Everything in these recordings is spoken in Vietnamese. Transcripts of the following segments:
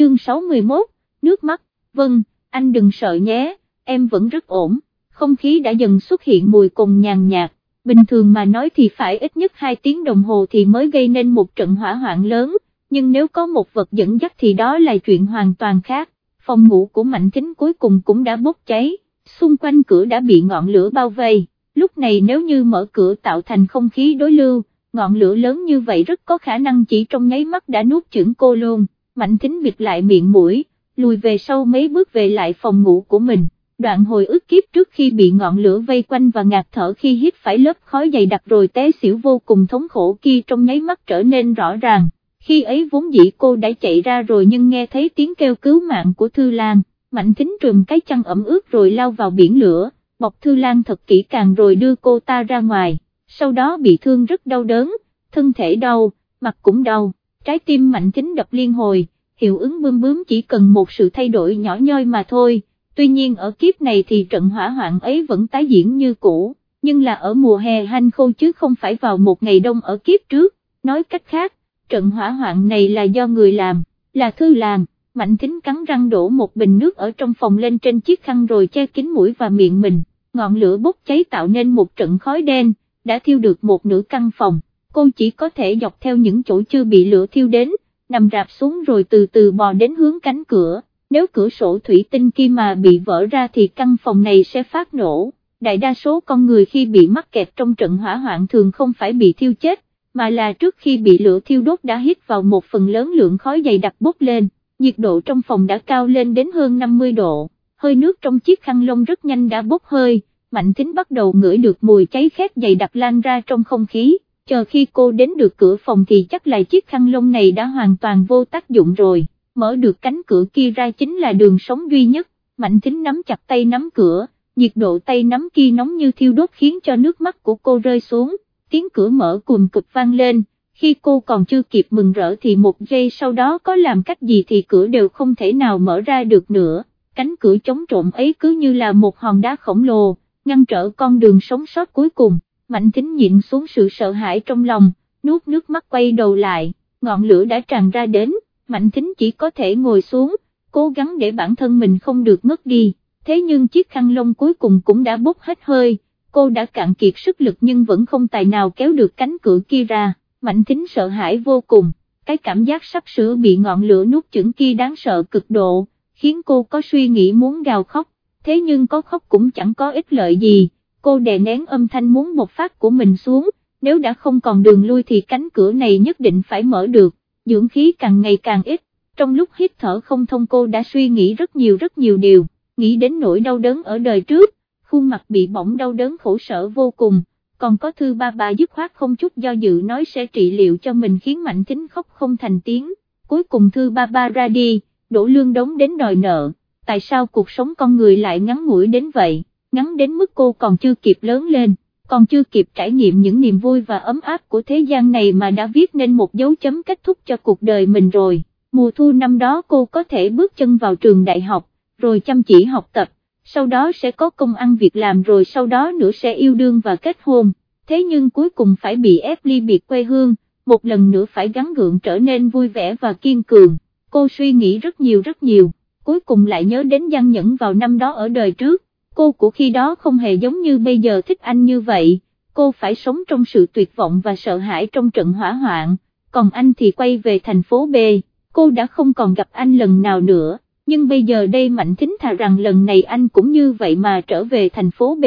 chương 61, nước mắt, vâng, anh đừng sợ nhé, em vẫn rất ổn, không khí đã dần xuất hiện mùi cùng nhàn nhạt, bình thường mà nói thì phải ít nhất 2 tiếng đồng hồ thì mới gây nên một trận hỏa hoạn lớn, nhưng nếu có một vật dẫn dắt thì đó là chuyện hoàn toàn khác, phòng ngủ của Mạnh Thính cuối cùng cũng đã bốc cháy, xung quanh cửa đã bị ngọn lửa bao vây, lúc này nếu như mở cửa tạo thành không khí đối lưu, ngọn lửa lớn như vậy rất có khả năng chỉ trong nháy mắt đã nuốt chửng cô luôn, Mạnh Thính bịt lại miệng mũi, lùi về sau mấy bước về lại phòng ngủ của mình, đoạn hồi ức kiếp trước khi bị ngọn lửa vây quanh và ngạt thở khi hít phải lớp khói dày đặc rồi té xỉu vô cùng thống khổ kia trong nháy mắt trở nên rõ ràng, khi ấy vốn dĩ cô đã chạy ra rồi nhưng nghe thấy tiếng kêu cứu mạng của Thư Lan, Mạnh Thính trùm cái chăn ẩm ướt rồi lao vào biển lửa, bọc Thư Lan thật kỹ càng rồi đưa cô ta ra ngoài, sau đó bị thương rất đau đớn, thân thể đau, mặt cũng đau, trái tim Mạnh Thính đập liên hồi hiệu ứng bươm bướm chỉ cần một sự thay đổi nhỏ nhoi mà thôi, tuy nhiên ở kiếp này thì trận hỏa hoạn ấy vẫn tái diễn như cũ, nhưng là ở mùa hè hanh khô chứ không phải vào một ngày đông ở kiếp trước, nói cách khác, trận hỏa hoạn này là do người làm, là thư làng. Mạnh thính cắn răng đổ một bình nước ở trong phòng lên trên chiếc khăn rồi che kín mũi và miệng mình, ngọn lửa bốc cháy tạo nên một trận khói đen, đã thiêu được một nửa căn phòng, cô chỉ có thể dọc theo những chỗ chưa bị lửa thiêu đến, nằm rạp xuống rồi từ từ bò đến hướng cánh cửa, nếu cửa sổ thủy tinh kia mà bị vỡ ra thì căn phòng này sẽ phát nổ. Đại đa số con người khi bị mắc kẹt trong trận hỏa hoạn thường không phải bị thiêu chết, mà là trước khi bị lửa thiêu đốt đã hít vào một phần lớn lượng khói dày đặc bốc lên, nhiệt độ trong phòng đã cao lên đến hơn 50 độ, hơi nước trong chiếc khăn lông rất nhanh đã bốc hơi, mạnh tính bắt đầu ngửi được mùi cháy khét dày đặc lan ra trong không khí chờ khi cô đến được cửa phòng thì chắc là chiếc khăn lông này đã hoàn toàn vô tác dụng rồi, mở được cánh cửa kia ra chính là đường sống duy nhất, mạnh thính nắm chặt tay nắm cửa, nhiệt độ tay nắm kia nóng như thiêu đốt khiến cho nước mắt của cô rơi xuống, tiếng cửa mở cùm cụp vang lên, khi cô còn chưa kịp mừng rỡ thì một giây sau đó có làm cách gì thì cửa đều không thể nào mở ra được nữa, cánh cửa chống trộm ấy cứ như là một hòn đá khổng lồ, ngăn trở con đường sống sót cuối cùng. Mạnh Thính nhịn xuống sự sợ hãi trong lòng, nuốt nước mắt quay đầu lại, ngọn lửa đã tràn ra đến, Mạnh Thính chỉ có thể ngồi xuống, cố gắng để bản thân mình không được ngất đi, thế nhưng chiếc khăn lông cuối cùng cũng đã bốc hết hơi, cô đã cạn kiệt sức lực nhưng vẫn không tài nào kéo được cánh cửa kia ra, Mạnh Thính sợ hãi vô cùng, cái cảm giác sắp sửa bị ngọn lửa nuốt chửng kia đáng sợ cực độ, khiến cô có suy nghĩ muốn gào khóc, thế nhưng có khóc cũng chẳng có ích lợi gì cô đè nén âm thanh muốn một phát của mình xuống, nếu đã không còn đường lui thì cánh cửa này nhất định phải mở được, dưỡng khí càng ngày càng ít, trong lúc hít thở không thông cô đã suy nghĩ rất nhiều rất nhiều điều, nghĩ đến nỗi đau đớn ở đời trước, khuôn mặt bị bỏng đau đớn khổ sở vô cùng, còn có thư ba bà dứt khoát không chút do dự nói sẽ trị liệu cho mình khiến mạnh tính khóc không thành tiếng, cuối cùng thư ba ba ra đi, đổ lương đống đến đòi nợ, tại sao cuộc sống con người lại ngắn ngủi đến vậy? Ngắn đến mức cô còn chưa kịp lớn lên, còn chưa kịp trải nghiệm những niềm vui và ấm áp của thế gian này mà đã viết nên một dấu chấm kết thúc cho cuộc đời mình rồi. Mùa thu năm đó cô có thể bước chân vào trường đại học, rồi chăm chỉ học tập, sau đó sẽ có công ăn việc làm rồi sau đó nữa sẽ yêu đương và kết hôn, thế nhưng cuối cùng phải bị ép ly biệt quê hương, một lần nữa phải gắn gượng trở nên vui vẻ và kiên cường, cô suy nghĩ rất nhiều rất nhiều, cuối cùng lại nhớ đến gian nhẫn vào năm đó ở đời trước cô của khi đó không hề giống như bây giờ thích anh như vậy, cô phải sống trong sự tuyệt vọng và sợ hãi trong trận hỏa hoạn, còn anh thì quay về thành phố B, cô đã không còn gặp anh lần nào nữa, nhưng bây giờ đây Mạnh Thính thà rằng lần này anh cũng như vậy mà trở về thành phố B,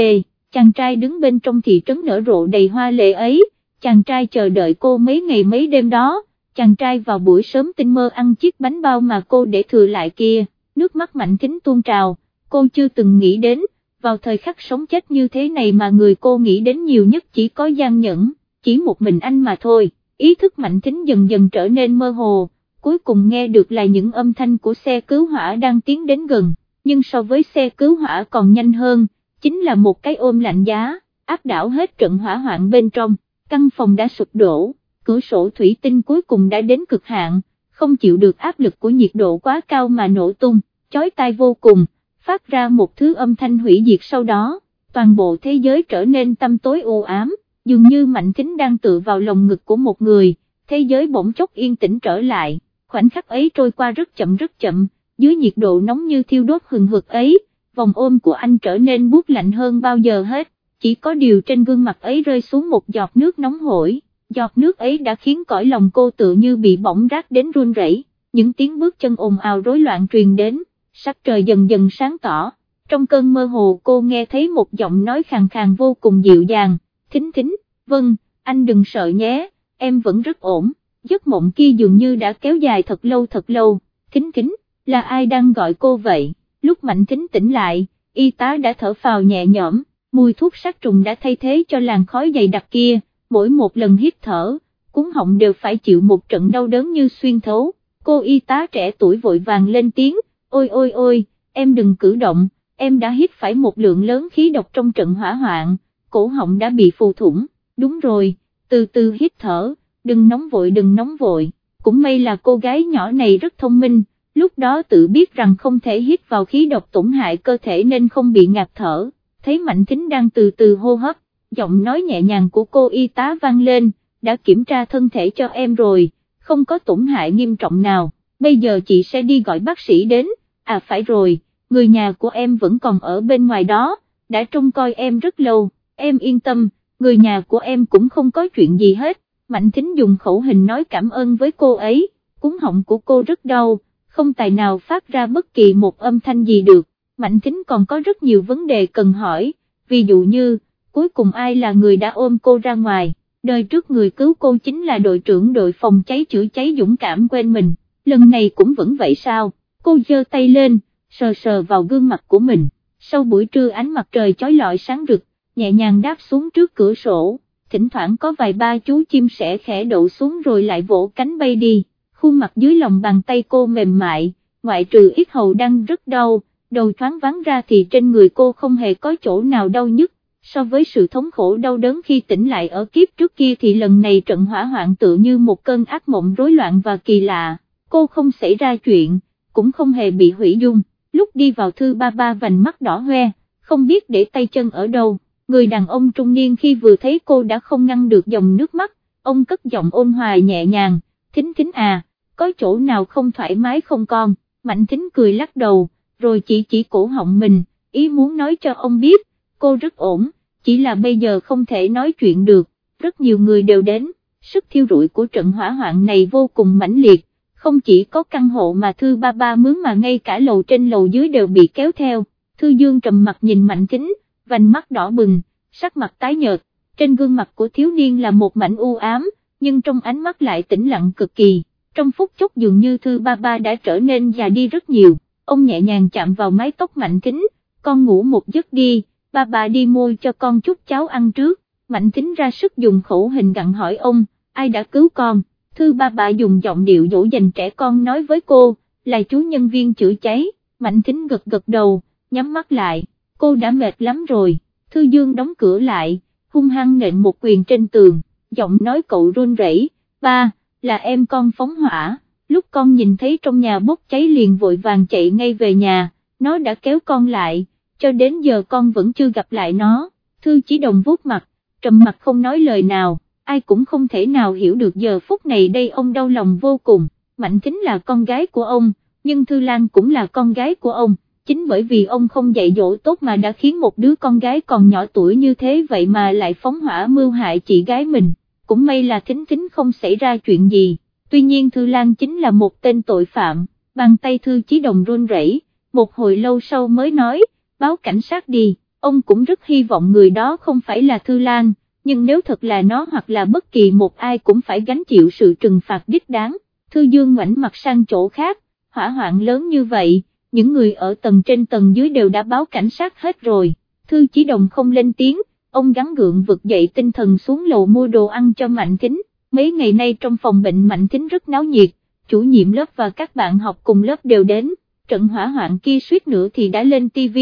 chàng trai đứng bên trong thị trấn nở rộ đầy hoa lệ ấy, chàng trai chờ đợi cô mấy ngày mấy đêm đó, chàng trai vào buổi sớm tinh mơ ăn chiếc bánh bao mà cô để thừa lại kia, nước mắt Mạnh Thính tuôn trào, cô chưa từng nghĩ đến, vào thời khắc sống chết như thế này mà người cô nghĩ đến nhiều nhất chỉ có gian nhẫn, chỉ một mình anh mà thôi, ý thức mạnh thính dần dần trở nên mơ hồ, cuối cùng nghe được là những âm thanh của xe cứu hỏa đang tiến đến gần, nhưng so với xe cứu hỏa còn nhanh hơn, chính là một cái ôm lạnh giá, áp đảo hết trận hỏa hoạn bên trong, căn phòng đã sụp đổ, cửa sổ thủy tinh cuối cùng đã đến cực hạn, không chịu được áp lực của nhiệt độ quá cao mà nổ tung, chói tai vô cùng phát ra một thứ âm thanh hủy diệt sau đó, toàn bộ thế giới trở nên tâm tối u ám, dường như mạnh thính đang tự vào lồng ngực của một người, thế giới bỗng chốc yên tĩnh trở lại, khoảnh khắc ấy trôi qua rất chậm rất chậm, dưới nhiệt độ nóng như thiêu đốt hừng hực ấy, vòng ôm của anh trở nên buốt lạnh hơn bao giờ hết, chỉ có điều trên gương mặt ấy rơi xuống một giọt nước nóng hổi, giọt nước ấy đã khiến cõi lòng cô tự như bị bỏng rát đến run rẩy. những tiếng bước chân ồn ào rối loạn truyền đến, sắc trời dần dần sáng tỏ, trong cơn mơ hồ cô nghe thấy một giọng nói khàn khàn vô cùng dịu dàng, thính thính, vâng, anh đừng sợ nhé, em vẫn rất ổn, giấc mộng kia dường như đã kéo dài thật lâu thật lâu, thính thính, là ai đang gọi cô vậy, lúc mạnh thính tỉnh lại, y tá đã thở phào nhẹ nhõm, mùi thuốc sát trùng đã thay thế cho làn khói dày đặc kia, mỗi một lần hít thở, cúng họng đều phải chịu một trận đau đớn như xuyên thấu, cô y tá trẻ tuổi vội vàng lên tiếng, ôi ôi ôi, em đừng cử động, em đã hít phải một lượng lớn khí độc trong trận hỏa hoạn, cổ họng đã bị phù thủng, đúng rồi, từ từ hít thở, đừng nóng vội đừng nóng vội, cũng may là cô gái nhỏ này rất thông minh, lúc đó tự biết rằng không thể hít vào khí độc tổn hại cơ thể nên không bị ngạt thở, thấy Mạnh Thính đang từ từ hô hấp, giọng nói nhẹ nhàng của cô y tá vang lên, đã kiểm tra thân thể cho em rồi, không có tổn hại nghiêm trọng nào, bây giờ chị sẽ đi gọi bác sĩ đến, à phải rồi, người nhà của em vẫn còn ở bên ngoài đó, đã trông coi em rất lâu, em yên tâm, người nhà của em cũng không có chuyện gì hết, Mạnh Thính dùng khẩu hình nói cảm ơn với cô ấy, cúng họng của cô rất đau, không tài nào phát ra bất kỳ một âm thanh gì được, Mạnh Thính còn có rất nhiều vấn đề cần hỏi, ví dụ như, cuối cùng ai là người đã ôm cô ra ngoài, đời trước người cứu cô chính là đội trưởng đội phòng cháy chữa cháy dũng cảm quên mình, lần này cũng vẫn vậy sao, cô giơ tay lên, sờ sờ vào gương mặt của mình, sau buổi trưa ánh mặt trời chói lọi sáng rực, nhẹ nhàng đáp xuống trước cửa sổ, thỉnh thoảng có vài ba chú chim sẻ khẽ đậu xuống rồi lại vỗ cánh bay đi, khuôn mặt dưới lòng bàn tay cô mềm mại, ngoại trừ ít hầu đang rất đau, đầu thoáng vắng ra thì trên người cô không hề có chỗ nào đau nhức, so với sự thống khổ đau đớn khi tỉnh lại ở kiếp trước kia thì lần này trận hỏa hoạn tự như một cơn ác mộng rối loạn và kỳ lạ, cô không xảy ra chuyện, cũng không hề bị hủy dung, lúc đi vào thư ba ba vành mắt đỏ hoe, không biết để tay chân ở đâu, người đàn ông trung niên khi vừa thấy cô đã không ngăn được dòng nước mắt, ông cất giọng ôn hòa nhẹ nhàng, thính thính à, có chỗ nào không thoải mái không con, mạnh thính cười lắc đầu, rồi chỉ chỉ cổ họng mình, ý muốn nói cho ông biết, cô rất ổn, chỉ là bây giờ không thể nói chuyện được, rất nhiều người đều đến, sức thiêu rụi của trận hỏa hoạn này vô cùng mãnh liệt, không chỉ có căn hộ mà Thư Ba Ba mướn mà ngay cả lầu trên lầu dưới đều bị kéo theo, Thư Dương trầm mặt nhìn Mạnh Kính, vành mắt đỏ bừng, sắc mặt tái nhợt, trên gương mặt của thiếu niên là một mảnh u ám, nhưng trong ánh mắt lại tĩnh lặng cực kỳ, trong phút chốc dường như Thư Ba Ba đã trở nên già đi rất nhiều, ông nhẹ nhàng chạm vào mái tóc Mạnh Kính, con ngủ một giấc đi, ba bà đi mua cho con chút cháo ăn trước, Mạnh Kính ra sức dùng khẩu hình gặn hỏi ông, ai đã cứu con? Thư ba bà dùng giọng điệu dỗ dành trẻ con nói với cô, là chú nhân viên chữa cháy, mạnh thính gật gật đầu, nhắm mắt lại, cô đã mệt lắm rồi, thư dương đóng cửa lại, hung hăng nện một quyền trên tường, giọng nói cậu run rẩy, ba, là em con phóng hỏa, lúc con nhìn thấy trong nhà bốc cháy liền vội vàng chạy ngay về nhà, nó đã kéo con lại, cho đến giờ con vẫn chưa gặp lại nó, thư chỉ đồng vuốt mặt, trầm mặt không nói lời nào ai cũng không thể nào hiểu được giờ phút này đây ông đau lòng vô cùng, Mạnh Thính là con gái của ông, nhưng Thư Lan cũng là con gái của ông, chính bởi vì ông không dạy dỗ tốt mà đã khiến một đứa con gái còn nhỏ tuổi như thế vậy mà lại phóng hỏa mưu hại chị gái mình, cũng may là Thính Thính không xảy ra chuyện gì, tuy nhiên Thư Lan chính là một tên tội phạm, bàn tay Thư Chí Đồng run rẩy, một hồi lâu sau mới nói, báo cảnh sát đi, ông cũng rất hy vọng người đó không phải là Thư Lan nhưng nếu thật là nó hoặc là bất kỳ một ai cũng phải gánh chịu sự trừng phạt đích đáng, Thư Dương ngoảnh mặt sang chỗ khác, hỏa hoạn lớn như vậy, những người ở tầng trên tầng dưới đều đã báo cảnh sát hết rồi, Thư chỉ đồng không lên tiếng, ông gắn gượng vực dậy tinh thần xuống lầu mua đồ ăn cho Mạnh Thính. mấy ngày nay trong phòng bệnh Mạnh Thính rất náo nhiệt, chủ nhiệm lớp và các bạn học cùng lớp đều đến, trận hỏa hoạn kia suýt nữa thì đã lên TV,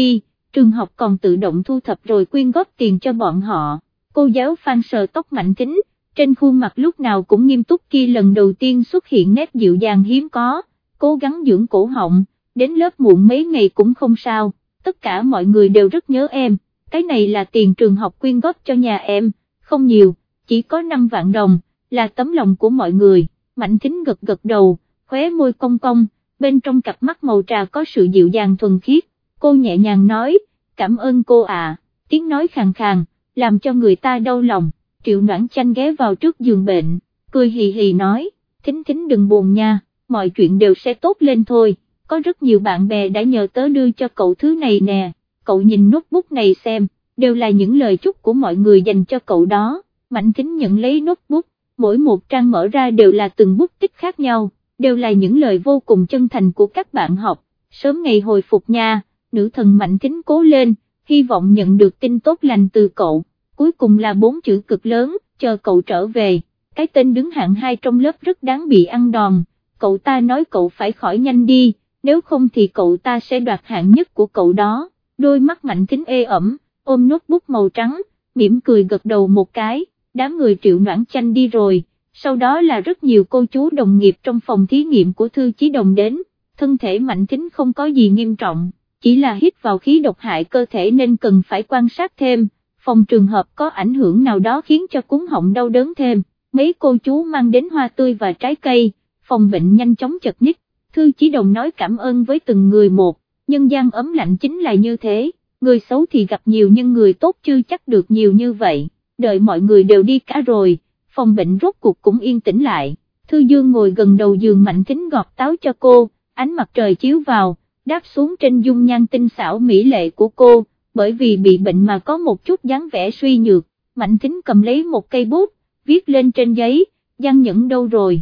trường học còn tự động thu thập rồi quyên góp tiền cho bọn họ cô giáo phan sờ tóc mạnh kính, trên khuôn mặt lúc nào cũng nghiêm túc kia lần đầu tiên xuất hiện nét dịu dàng hiếm có, cố gắng dưỡng cổ họng, đến lớp muộn mấy ngày cũng không sao, tất cả mọi người đều rất nhớ em, cái này là tiền trường học quyên góp cho nhà em, không nhiều, chỉ có 5 vạn đồng, là tấm lòng của mọi người, mạnh kính gật gật đầu, khóe môi cong cong, bên trong cặp mắt màu trà có sự dịu dàng thuần khiết, cô nhẹ nhàng nói, cảm ơn cô à, tiếng nói khàn khàn, làm cho người ta đau lòng, triệu noãn chanh ghé vào trước giường bệnh, cười hì hì nói, thính thính đừng buồn nha, mọi chuyện đều sẽ tốt lên thôi, có rất nhiều bạn bè đã nhờ tớ đưa cho cậu thứ này nè, cậu nhìn notebook này xem, đều là những lời chúc của mọi người dành cho cậu đó, mạnh thính nhận lấy notebook, mỗi một trang mở ra đều là từng bút tích khác nhau, đều là những lời vô cùng chân thành của các bạn học, sớm ngày hồi phục nha, nữ thần mạnh thính cố lên, hy vọng nhận được tin tốt lành từ cậu, cuối cùng là bốn chữ cực lớn, chờ cậu trở về, cái tên đứng hạng hai trong lớp rất đáng bị ăn đòn, cậu ta nói cậu phải khỏi nhanh đi, nếu không thì cậu ta sẽ đoạt hạng nhất của cậu đó, đôi mắt mạnh kính ê ẩm, ôm notebook màu trắng, mỉm cười gật đầu một cái, đám người triệu noãn chanh đi rồi, sau đó là rất nhiều cô chú đồng nghiệp trong phòng thí nghiệm của Thư Chí Đồng đến, thân thể mạnh kính không có gì nghiêm trọng, chỉ là hít vào khí độc hại cơ thể nên cần phải quan sát thêm, phòng trường hợp có ảnh hưởng nào đó khiến cho cuốn họng đau đớn thêm, mấy cô chú mang đến hoa tươi và trái cây, phòng bệnh nhanh chóng chật ních, Thư Chí Đồng nói cảm ơn với từng người một, nhân gian ấm lạnh chính là như thế, người xấu thì gặp nhiều nhưng người tốt chưa chắc được nhiều như vậy, đợi mọi người đều đi cả rồi, phòng bệnh rốt cuộc cũng yên tĩnh lại, Thư Dương ngồi gần đầu giường mạnh thính gọt táo cho cô, ánh mặt trời chiếu vào, đáp xuống trên dung nhan tinh xảo mỹ lệ của cô, bởi vì bị bệnh mà có một chút dáng vẻ suy nhược, mạnh thính cầm lấy một cây bút, viết lên trên giấy, Giang Nhẫn đâu rồi.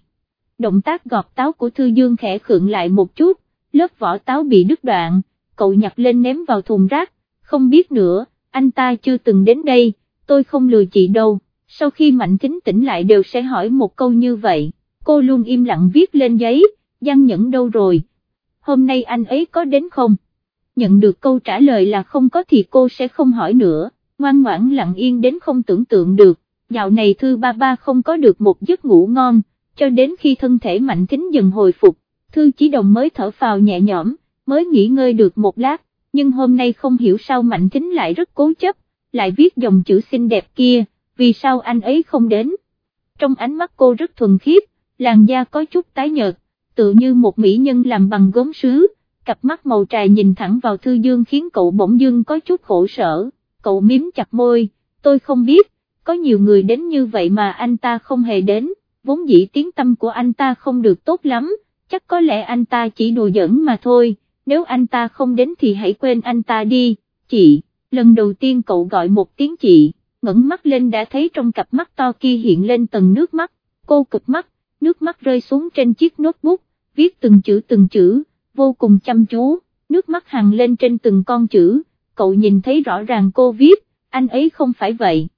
Động tác gọt táo của Thư Dương khẽ khượng lại một chút, lớp vỏ táo bị đứt đoạn, cậu nhặt lên ném vào thùng rác, không biết nữa, anh ta chưa từng đến đây, tôi không lừa chị đâu, sau khi Mạnh Thính tỉnh lại đều sẽ hỏi một câu như vậy, cô luôn im lặng viết lên giấy, Giang Nhẫn đâu rồi, hôm nay anh ấy có đến không? Nhận được câu trả lời là không có thì cô sẽ không hỏi nữa, ngoan ngoãn lặng yên đến không tưởng tượng được, dạo này Thư Ba Ba không có được một giấc ngủ ngon, cho đến khi thân thể Mạnh Thính dần hồi phục, Thư Chỉ Đồng mới thở phào nhẹ nhõm, mới nghỉ ngơi được một lát, nhưng hôm nay không hiểu sao Mạnh Thính lại rất cố chấp, lại viết dòng chữ xinh đẹp kia, vì sao anh ấy không đến. Trong ánh mắt cô rất thuần khiết, làn da có chút tái nhợt, tự như một mỹ nhân làm bằng gốm sứ, cặp mắt màu trà nhìn thẳng vào Thư Dương khiến cậu bỗng dưng có chút khổ sở, cậu miếm chặt môi, tôi không biết, có nhiều người đến như vậy mà anh ta không hề đến, vốn dĩ tiếng tâm của anh ta không được tốt lắm, chắc có lẽ anh ta chỉ đùa giỡn mà thôi, nếu anh ta không đến thì hãy quên anh ta đi, chị, lần đầu tiên cậu gọi một tiếng chị, ngẩng mắt lên đã thấy trong cặp mắt to kia hiện lên tầng nước mắt, cô cực mắt, nước mắt rơi xuống trên chiếc notebook, viết từng chữ từng chữ, vô cùng chăm chú, nước mắt hằng lên trên từng con chữ, cậu nhìn thấy rõ ràng cô viết, anh ấy không phải vậy.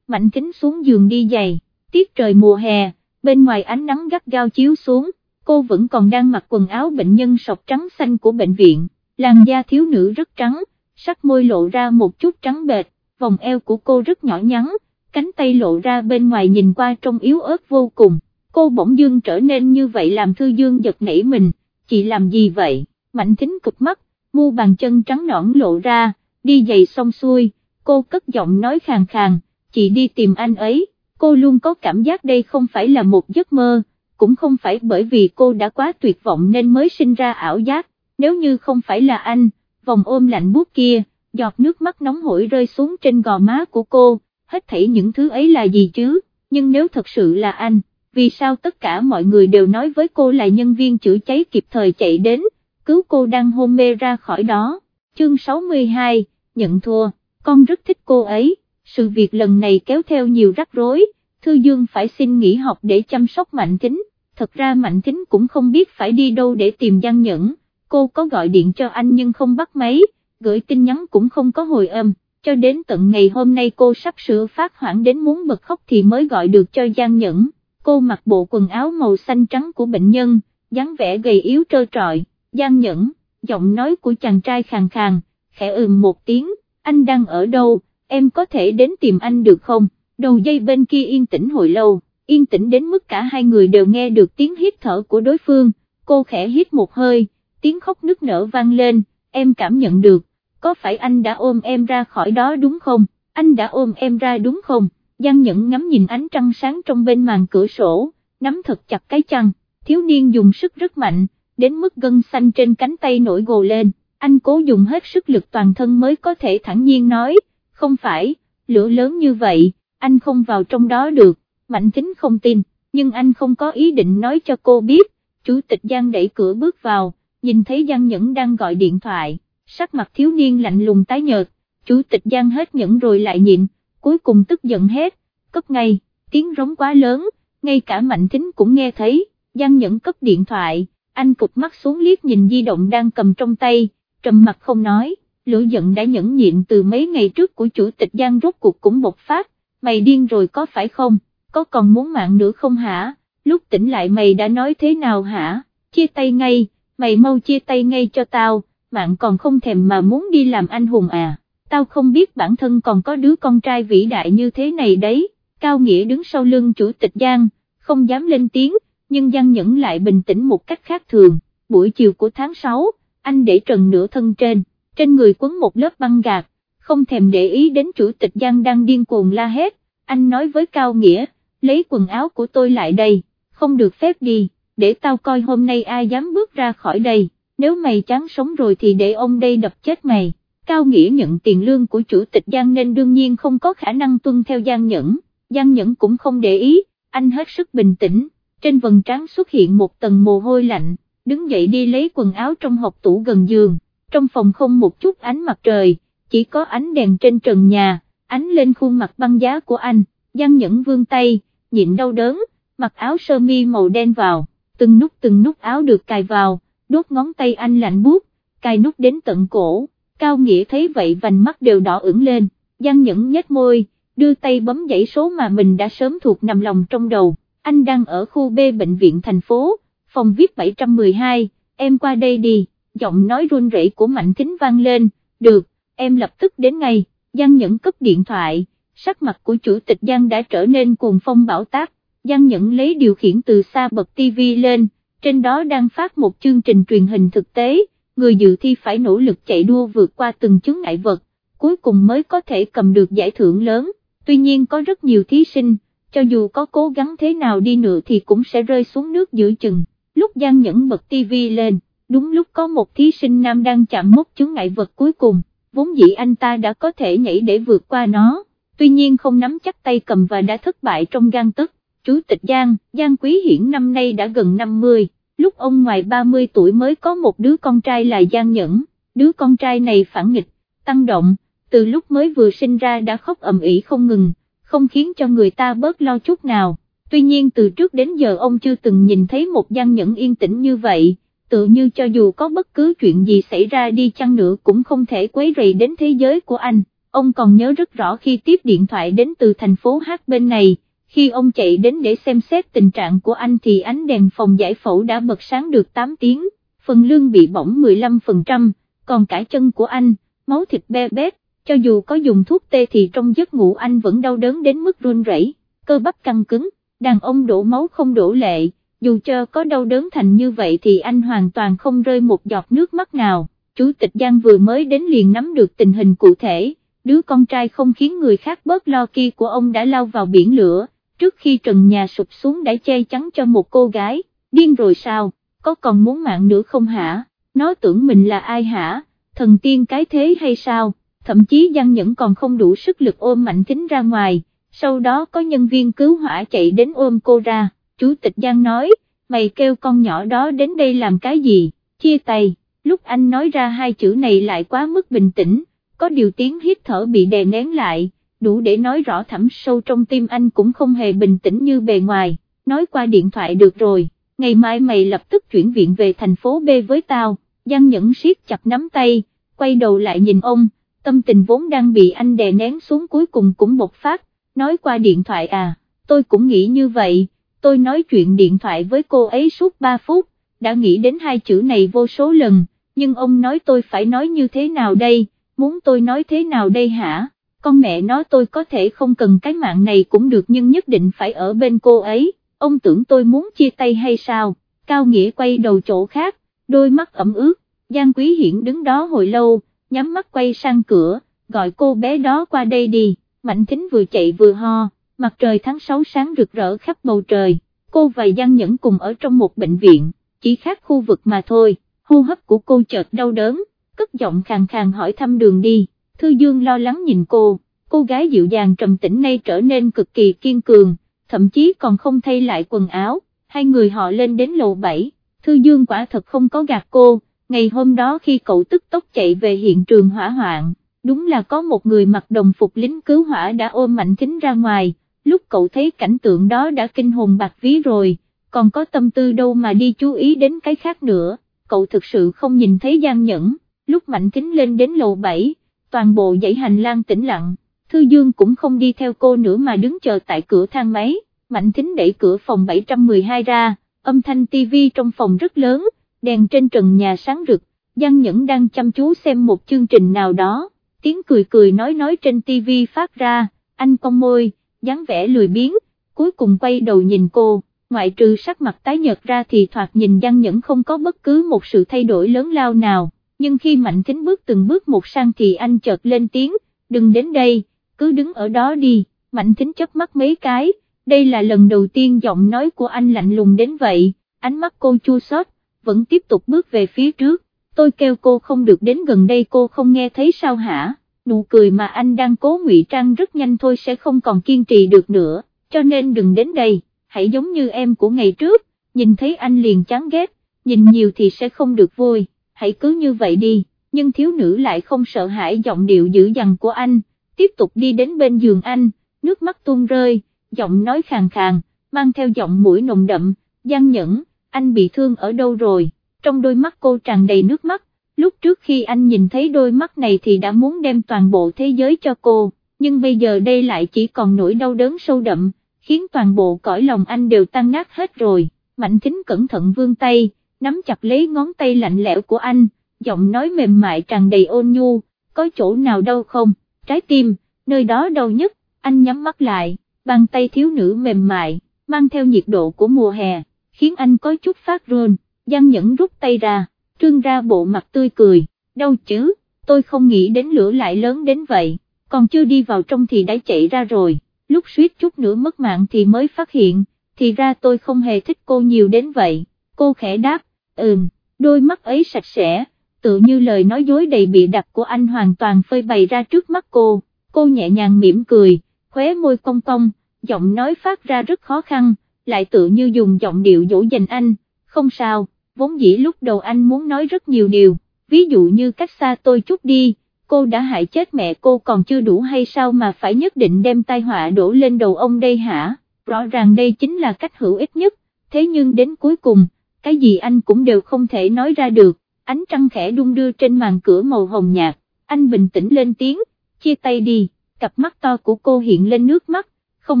Mạnh kính xuống giường đi giày, tiết trời mùa hè, bên ngoài ánh nắng gắt gao chiếu xuống, cô vẫn còn đang mặc quần áo bệnh nhân sọc trắng xanh của bệnh viện, làn da thiếu nữ rất trắng, sắc môi lộ ra một chút trắng bệt, vòng eo của cô rất nhỏ nhắn, cánh tay lộ ra bên ngoài nhìn qua trông yếu ớt vô cùng, cô bỗng dương trở nên như vậy làm Thư Dương giật nảy mình, chị làm gì vậy, mạnh thính cực mắt, mu bàn chân trắng nõn lộ ra, đi giày xong xuôi, cô cất giọng nói khàn khàn, chị đi tìm anh ấy, cô luôn có cảm giác đây không phải là một giấc mơ, cũng không phải bởi vì cô đã quá tuyệt vọng nên mới sinh ra ảo giác, nếu như không phải là anh, vòng ôm lạnh buốt kia, giọt nước mắt nóng hổi rơi xuống trên gò má của cô, hết thảy những thứ ấy là gì chứ, nhưng nếu thật sự là anh, vì sao tất cả mọi người đều nói với cô là nhân viên chữa cháy kịp thời chạy đến, cứu cô đang hôn mê ra khỏi đó, chương 62, nhận thua, con rất thích cô ấy, sự việc lần này kéo theo nhiều rắc rối, Thư Dương phải xin nghỉ học để chăm sóc Mạnh Thính, thật ra Mạnh Thính cũng không biết phải đi đâu để tìm Giang Nhẫn, cô có gọi điện cho anh nhưng không bắt máy, gửi tin nhắn cũng không có hồi âm, cho đến tận ngày hôm nay cô sắp sửa phát hoảng đến muốn bật khóc thì mới gọi được cho Giang Nhẫn, cô mặc bộ quần áo màu xanh trắng của bệnh nhân, dáng vẻ gầy yếu trơ trọi, gian Nhẫn, giọng nói của chàng trai khàn khàn, khẽ ừm một tiếng, anh đang ở đâu, em có thể đến tìm anh được không, đầu dây bên kia yên tĩnh hồi lâu, yên tĩnh đến mức cả hai người đều nghe được tiếng hít thở của đối phương, cô khẽ hít một hơi, tiếng khóc nức nở vang lên, em cảm nhận được, có phải anh đã ôm em ra khỏi đó đúng không, anh đã ôm em ra đúng không, Giang Nhẫn ngắm nhìn ánh trăng sáng trong bên màn cửa sổ, nắm thật chặt cái chăn, thiếu niên dùng sức rất mạnh, đến mức gân xanh trên cánh tay nổi gồ lên, anh cố dùng hết sức lực toàn thân mới có thể thẳng nhiên nói, không phải, lửa lớn như vậy, anh không vào trong đó được, Mạnh Thính không tin, nhưng anh không có ý định nói cho cô biết, chủ tịch Giang đẩy cửa bước vào, nhìn thấy Giang Nhẫn đang gọi điện thoại, sắc mặt thiếu niên lạnh lùng tái nhợt, chủ tịch Giang hết nhẫn rồi lại nhịn, cuối cùng tức giận hết, cấp ngay, tiếng rống quá lớn, ngay cả Mạnh Thính cũng nghe thấy, Giang Nhẫn cấp điện thoại, anh cụp mắt xuống liếc nhìn di động đang cầm trong tay, trầm mặt không nói, lửa giận đã nhẫn nhịn từ mấy ngày trước của chủ tịch Giang rốt cuộc cũng bộc phát, mày điên rồi có phải không, có còn muốn mạng nữa không hả, lúc tỉnh lại mày đã nói thế nào hả, chia tay ngay, mày mau chia tay ngay cho tao, mạng còn không thèm mà muốn đi làm anh hùng à, tao không biết bản thân còn có đứa con trai vĩ đại như thế này đấy, Cao Nghĩa đứng sau lưng chủ tịch Giang, không dám lên tiếng, nhưng Giang Nhẫn lại bình tĩnh một cách khác thường, buổi chiều của tháng 6, anh để trần nửa thân trên, trên người quấn một lớp băng gạc, không thèm để ý đến chủ tịch Giang đang điên cuồng la hét, anh nói với Cao Nghĩa, lấy quần áo của tôi lại đây, không được phép đi, để tao coi hôm nay ai dám bước ra khỏi đây, nếu mày chán sống rồi thì để ông đây đập chết mày. Cao Nghĩa nhận tiền lương của chủ tịch Giang nên đương nhiên không có khả năng tuân theo Giang Nhẫn, Giang Nhẫn cũng không để ý, anh hết sức bình tĩnh, trên vần trán xuất hiện một tầng mồ hôi lạnh, đứng dậy đi lấy quần áo trong hộp tủ gần giường, trong phòng không một chút ánh mặt trời, chỉ có ánh đèn trên trần nhà, ánh lên khuôn mặt băng giá của anh, Giang Nhẫn vươn tay, nhịn đau đớn, mặc áo sơ mi màu đen vào, từng nút từng nút áo được cài vào, đốt ngón tay anh lạnh buốt, cài nút đến tận cổ, Cao Nghĩa thấy vậy vành mắt đều đỏ ửng lên, Giang Nhẫn nhếch môi, đưa tay bấm dãy số mà mình đã sớm thuộc nằm lòng trong đầu, anh đang ở khu B bệnh viện thành phố, phòng VIP 712, em qua đây đi, giọng nói run rẩy của Mạnh Thính vang lên, được, em lập tức đến ngay, Giang Nhẫn cấp điện thoại, sắc mặt của chủ tịch Giang đã trở nên cuồng phong bão táp, Giang Nhẫn lấy điều khiển từ xa bật TV lên, trên đó đang phát một chương trình truyền hình thực tế, người dự thi phải nỗ lực chạy đua vượt qua từng chứng ngại vật, cuối cùng mới có thể cầm được giải thưởng lớn, tuy nhiên có rất nhiều thí sinh, cho dù có cố gắng thế nào đi nữa thì cũng sẽ rơi xuống nước giữa chừng, lúc Giang Nhẫn bật TV lên, đúng lúc có một thí sinh nam đang chạm mốc chứng ngại vật cuối cùng, vốn dĩ anh ta đã có thể nhảy để vượt qua nó, tuy nhiên không nắm chắc tay cầm và đã thất bại trong gan tức Chủ tịch Giang, Giang Quý Hiển năm nay đã gần 50, lúc ông ngoài 30 tuổi mới có một đứa con trai là Giang Nhẫn, đứa con trai này phản nghịch, tăng động, từ lúc mới vừa sinh ra đã khóc ầm ĩ không ngừng, không khiến cho người ta bớt lo chút nào, tuy nhiên từ trước đến giờ ông chưa từng nhìn thấy một Giang Nhẫn yên tĩnh như vậy, tự như cho dù có bất cứ chuyện gì xảy ra đi chăng nữa cũng không thể quấy rầy đến thế giới của anh, ông còn nhớ rất rõ khi tiếp điện thoại đến từ thành phố Hát bên này, khi ông chạy đến để xem xét tình trạng của anh thì ánh đèn phòng giải phẫu đã bật sáng được 8 tiếng, phần lương bị bỏng 15%, còn cả chân của anh, máu thịt be bét, cho dù có dùng thuốc tê thì trong giấc ngủ anh vẫn đau đớn đến mức run rẩy, cơ bắp căng cứng, đàn ông đổ máu không đổ lệ, dù cho có đau đớn thành như vậy thì anh hoàn toàn không rơi một giọt nước mắt nào, chủ tịch Giang vừa mới đến liền nắm được tình hình cụ thể, đứa con trai không khiến người khác bớt lo kia của ông đã lao vào biển lửa trước khi trần nhà sụp xuống đã che chắn cho một cô gái, điên rồi sao, có còn muốn mạng nữa không hả, nó tưởng mình là ai hả, thần tiên cái thế hay sao, thậm chí Giang Nhẫn còn không đủ sức lực ôm Mạnh Thính ra ngoài, sau đó có nhân viên cứu hỏa chạy đến ôm cô ra, chủ tịch Giang nói, mày kêu con nhỏ đó đến đây làm cái gì, chia tay, lúc anh nói ra hai chữ này lại quá mức bình tĩnh, có điều tiếng hít thở bị đè nén lại đủ để nói rõ thẳm sâu trong tim anh cũng không hề bình tĩnh như bề ngoài, nói qua điện thoại được rồi, ngày mai mày lập tức chuyển viện về thành phố B với tao, Giang Nhẫn siết chặt nắm tay, quay đầu lại nhìn ông, tâm tình vốn đang bị anh đè nén xuống cuối cùng cũng bộc phát, nói qua điện thoại à, tôi cũng nghĩ như vậy, tôi nói chuyện điện thoại với cô ấy suốt 3 phút, đã nghĩ đến hai chữ này vô số lần, nhưng ông nói tôi phải nói như thế nào đây, muốn tôi nói thế nào đây hả? Con mẹ nó tôi có thể không cần cái mạng này cũng được nhưng nhất định phải ở bên cô ấy, ông tưởng tôi muốn chia tay hay sao, Cao Nghĩa quay đầu chỗ khác, đôi mắt ẩm ướt, Giang Quý Hiển đứng đó hồi lâu, nhắm mắt quay sang cửa, gọi cô bé đó qua đây đi, Mạnh Thính vừa chạy vừa ho, mặt trời tháng 6 sáng rực rỡ khắp bầu trời, cô và Giang Nhẫn cùng ở trong một bệnh viện, chỉ khác khu vực mà thôi, hô hấp của cô chợt đau đớn, cất giọng khàn khàn hỏi thăm đường đi, Thư Dương lo lắng nhìn cô, cô gái dịu dàng trầm tĩnh nay trở nên cực kỳ kiên cường, thậm chí còn không thay lại quần áo, hai người họ lên đến lầu 7, Thư Dương quả thật không có gạt cô, ngày hôm đó khi cậu tức tốc chạy về hiện trường hỏa hoạn, đúng là có một người mặc đồng phục lính cứu hỏa đã ôm Mạnh Thính ra ngoài, lúc cậu thấy cảnh tượng đó đã kinh hồn bạc ví rồi, còn có tâm tư đâu mà đi chú ý đến cái khác nữa, cậu thực sự không nhìn thấy gian nhẫn, lúc Mạnh Thính lên đến lầu 7, toàn bộ dãy hành lang tĩnh lặng, Thư Dương cũng không đi theo cô nữa mà đứng chờ tại cửa thang máy, Mạnh Thính đẩy cửa phòng 712 ra, âm thanh tivi trong phòng rất lớn, đèn trên trần nhà sáng rực, Giang Nhẫn đang chăm chú xem một chương trình nào đó, tiếng cười cười nói nói trên tivi phát ra, anh cong môi, dáng vẻ lười biếng, cuối cùng quay đầu nhìn cô, ngoại trừ sắc mặt tái nhợt ra thì thoạt nhìn Giang Nhẫn không có bất cứ một sự thay đổi lớn lao nào, nhưng khi Mạnh Thính bước từng bước một sang thì anh chợt lên tiếng, đừng đến đây, cứ đứng ở đó đi, Mạnh Thính chớp mắt mấy cái, đây là lần đầu tiên giọng nói của anh lạnh lùng đến vậy, ánh mắt cô chua xót, vẫn tiếp tục bước về phía trước, tôi kêu cô không được đến gần đây cô không nghe thấy sao hả, nụ cười mà anh đang cố ngụy trang rất nhanh thôi sẽ không còn kiên trì được nữa, cho nên đừng đến đây, hãy giống như em của ngày trước, nhìn thấy anh liền chán ghét, nhìn nhiều thì sẽ không được vui, hãy cứ như vậy đi, nhưng thiếu nữ lại không sợ hãi giọng điệu dữ dằn của anh, tiếp tục đi đến bên giường anh, nước mắt tuôn rơi, giọng nói khàn khàn, mang theo giọng mũi nồng đậm, gian nhẫn, anh bị thương ở đâu rồi, trong đôi mắt cô tràn đầy nước mắt, lúc trước khi anh nhìn thấy đôi mắt này thì đã muốn đem toàn bộ thế giới cho cô, nhưng bây giờ đây lại chỉ còn nỗi đau đớn sâu đậm, khiến toàn bộ cõi lòng anh đều tan nát hết rồi, Mạnh Thính cẩn thận vương tay, nắm chặt lấy ngón tay lạnh lẽo của anh, giọng nói mềm mại tràn đầy ôn nhu, có chỗ nào đâu không, trái tim, nơi đó đau nhất, anh nhắm mắt lại, bàn tay thiếu nữ mềm mại, mang theo nhiệt độ của mùa hè, khiến anh có chút phát run, Giang Nhẫn rút tay ra, trương ra bộ mặt tươi cười, đâu chứ, tôi không nghĩ đến lửa lại lớn đến vậy, còn chưa đi vào trong thì đã chạy ra rồi, lúc suýt chút nữa mất mạng thì mới phát hiện, thì ra tôi không hề thích cô nhiều đến vậy, cô khẽ đáp, ừm, đôi mắt ấy sạch sẽ, tự như lời nói dối đầy bị đặt của anh hoàn toàn phơi bày ra trước mắt cô, cô nhẹ nhàng mỉm cười, khóe môi cong cong, giọng nói phát ra rất khó khăn, lại tự như dùng giọng điệu dỗ dành anh, không sao, vốn dĩ lúc đầu anh muốn nói rất nhiều điều, ví dụ như cách xa tôi chút đi, cô đã hại chết mẹ cô còn chưa đủ hay sao mà phải nhất định đem tai họa đổ lên đầu ông đây hả, rõ ràng đây chính là cách hữu ích nhất, thế nhưng đến cuối cùng, cái gì anh cũng đều không thể nói ra được, ánh trăng khẽ đung đưa trên màn cửa màu hồng nhạt, anh bình tĩnh lên tiếng, chia tay đi, cặp mắt to của cô hiện lên nước mắt, không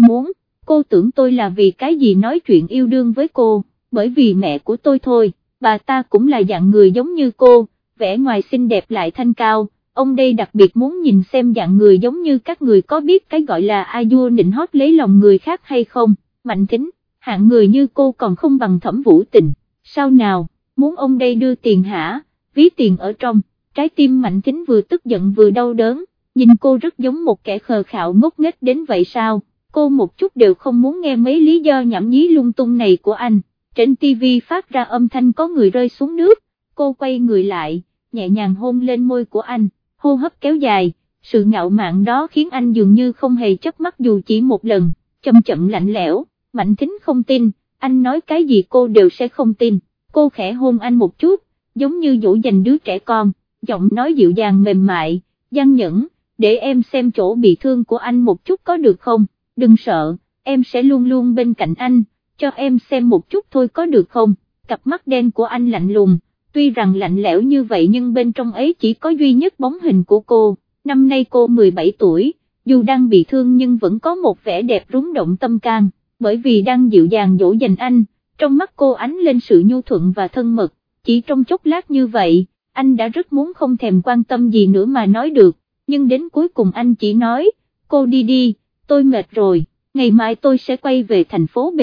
muốn, cô tưởng tôi là vì cái gì nói chuyện yêu đương với cô, bởi vì mẹ của tôi thôi, bà ta cũng là dạng người giống như cô, vẻ ngoài xinh đẹp lại thanh cao, ông đây đặc biệt muốn nhìn xem dạng người giống như các người có biết cái gọi là a vua nịnh hót lấy lòng người khác hay không, mạnh tính, hạng người như cô còn không bằng thẩm vũ tình, sao nào, muốn ông đây đưa tiền hả, ví tiền ở trong, trái tim mạnh tính vừa tức giận vừa đau đớn, nhìn cô rất giống một kẻ khờ khạo ngốc nghếch đến vậy sao, cô một chút đều không muốn nghe mấy lý do nhảm nhí lung tung này của anh, trên TV phát ra âm thanh có người rơi xuống nước, cô quay người lại, nhẹ nhàng hôn lên môi của anh, hô hấp kéo dài, sự ngạo mạn đó khiến anh dường như không hề chấp mắt dù chỉ một lần, chậm chậm lạnh lẽo, mạnh thính không tin, anh nói cái gì cô đều sẽ không tin, cô khẽ hôn anh một chút, giống như dỗ dành đứa trẻ con, giọng nói dịu dàng mềm mại, gian nhẫn, để em xem chỗ bị thương của anh một chút có được không, đừng sợ, em sẽ luôn luôn bên cạnh anh, cho em xem một chút thôi có được không, cặp mắt đen của anh lạnh lùng, tuy rằng lạnh lẽo như vậy nhưng bên trong ấy chỉ có duy nhất bóng hình của cô, năm nay cô 17 tuổi, dù đang bị thương nhưng vẫn có một vẻ đẹp rúng động tâm can, bởi vì đang dịu dàng dỗ dành anh, trong mắt cô ánh lên sự nhu thuận và thân mật, chỉ trong chốc lát như vậy, anh đã rất muốn không thèm quan tâm gì nữa mà nói được, nhưng đến cuối cùng anh chỉ nói, cô đi đi, tôi mệt rồi, ngày mai tôi sẽ quay về thành phố B,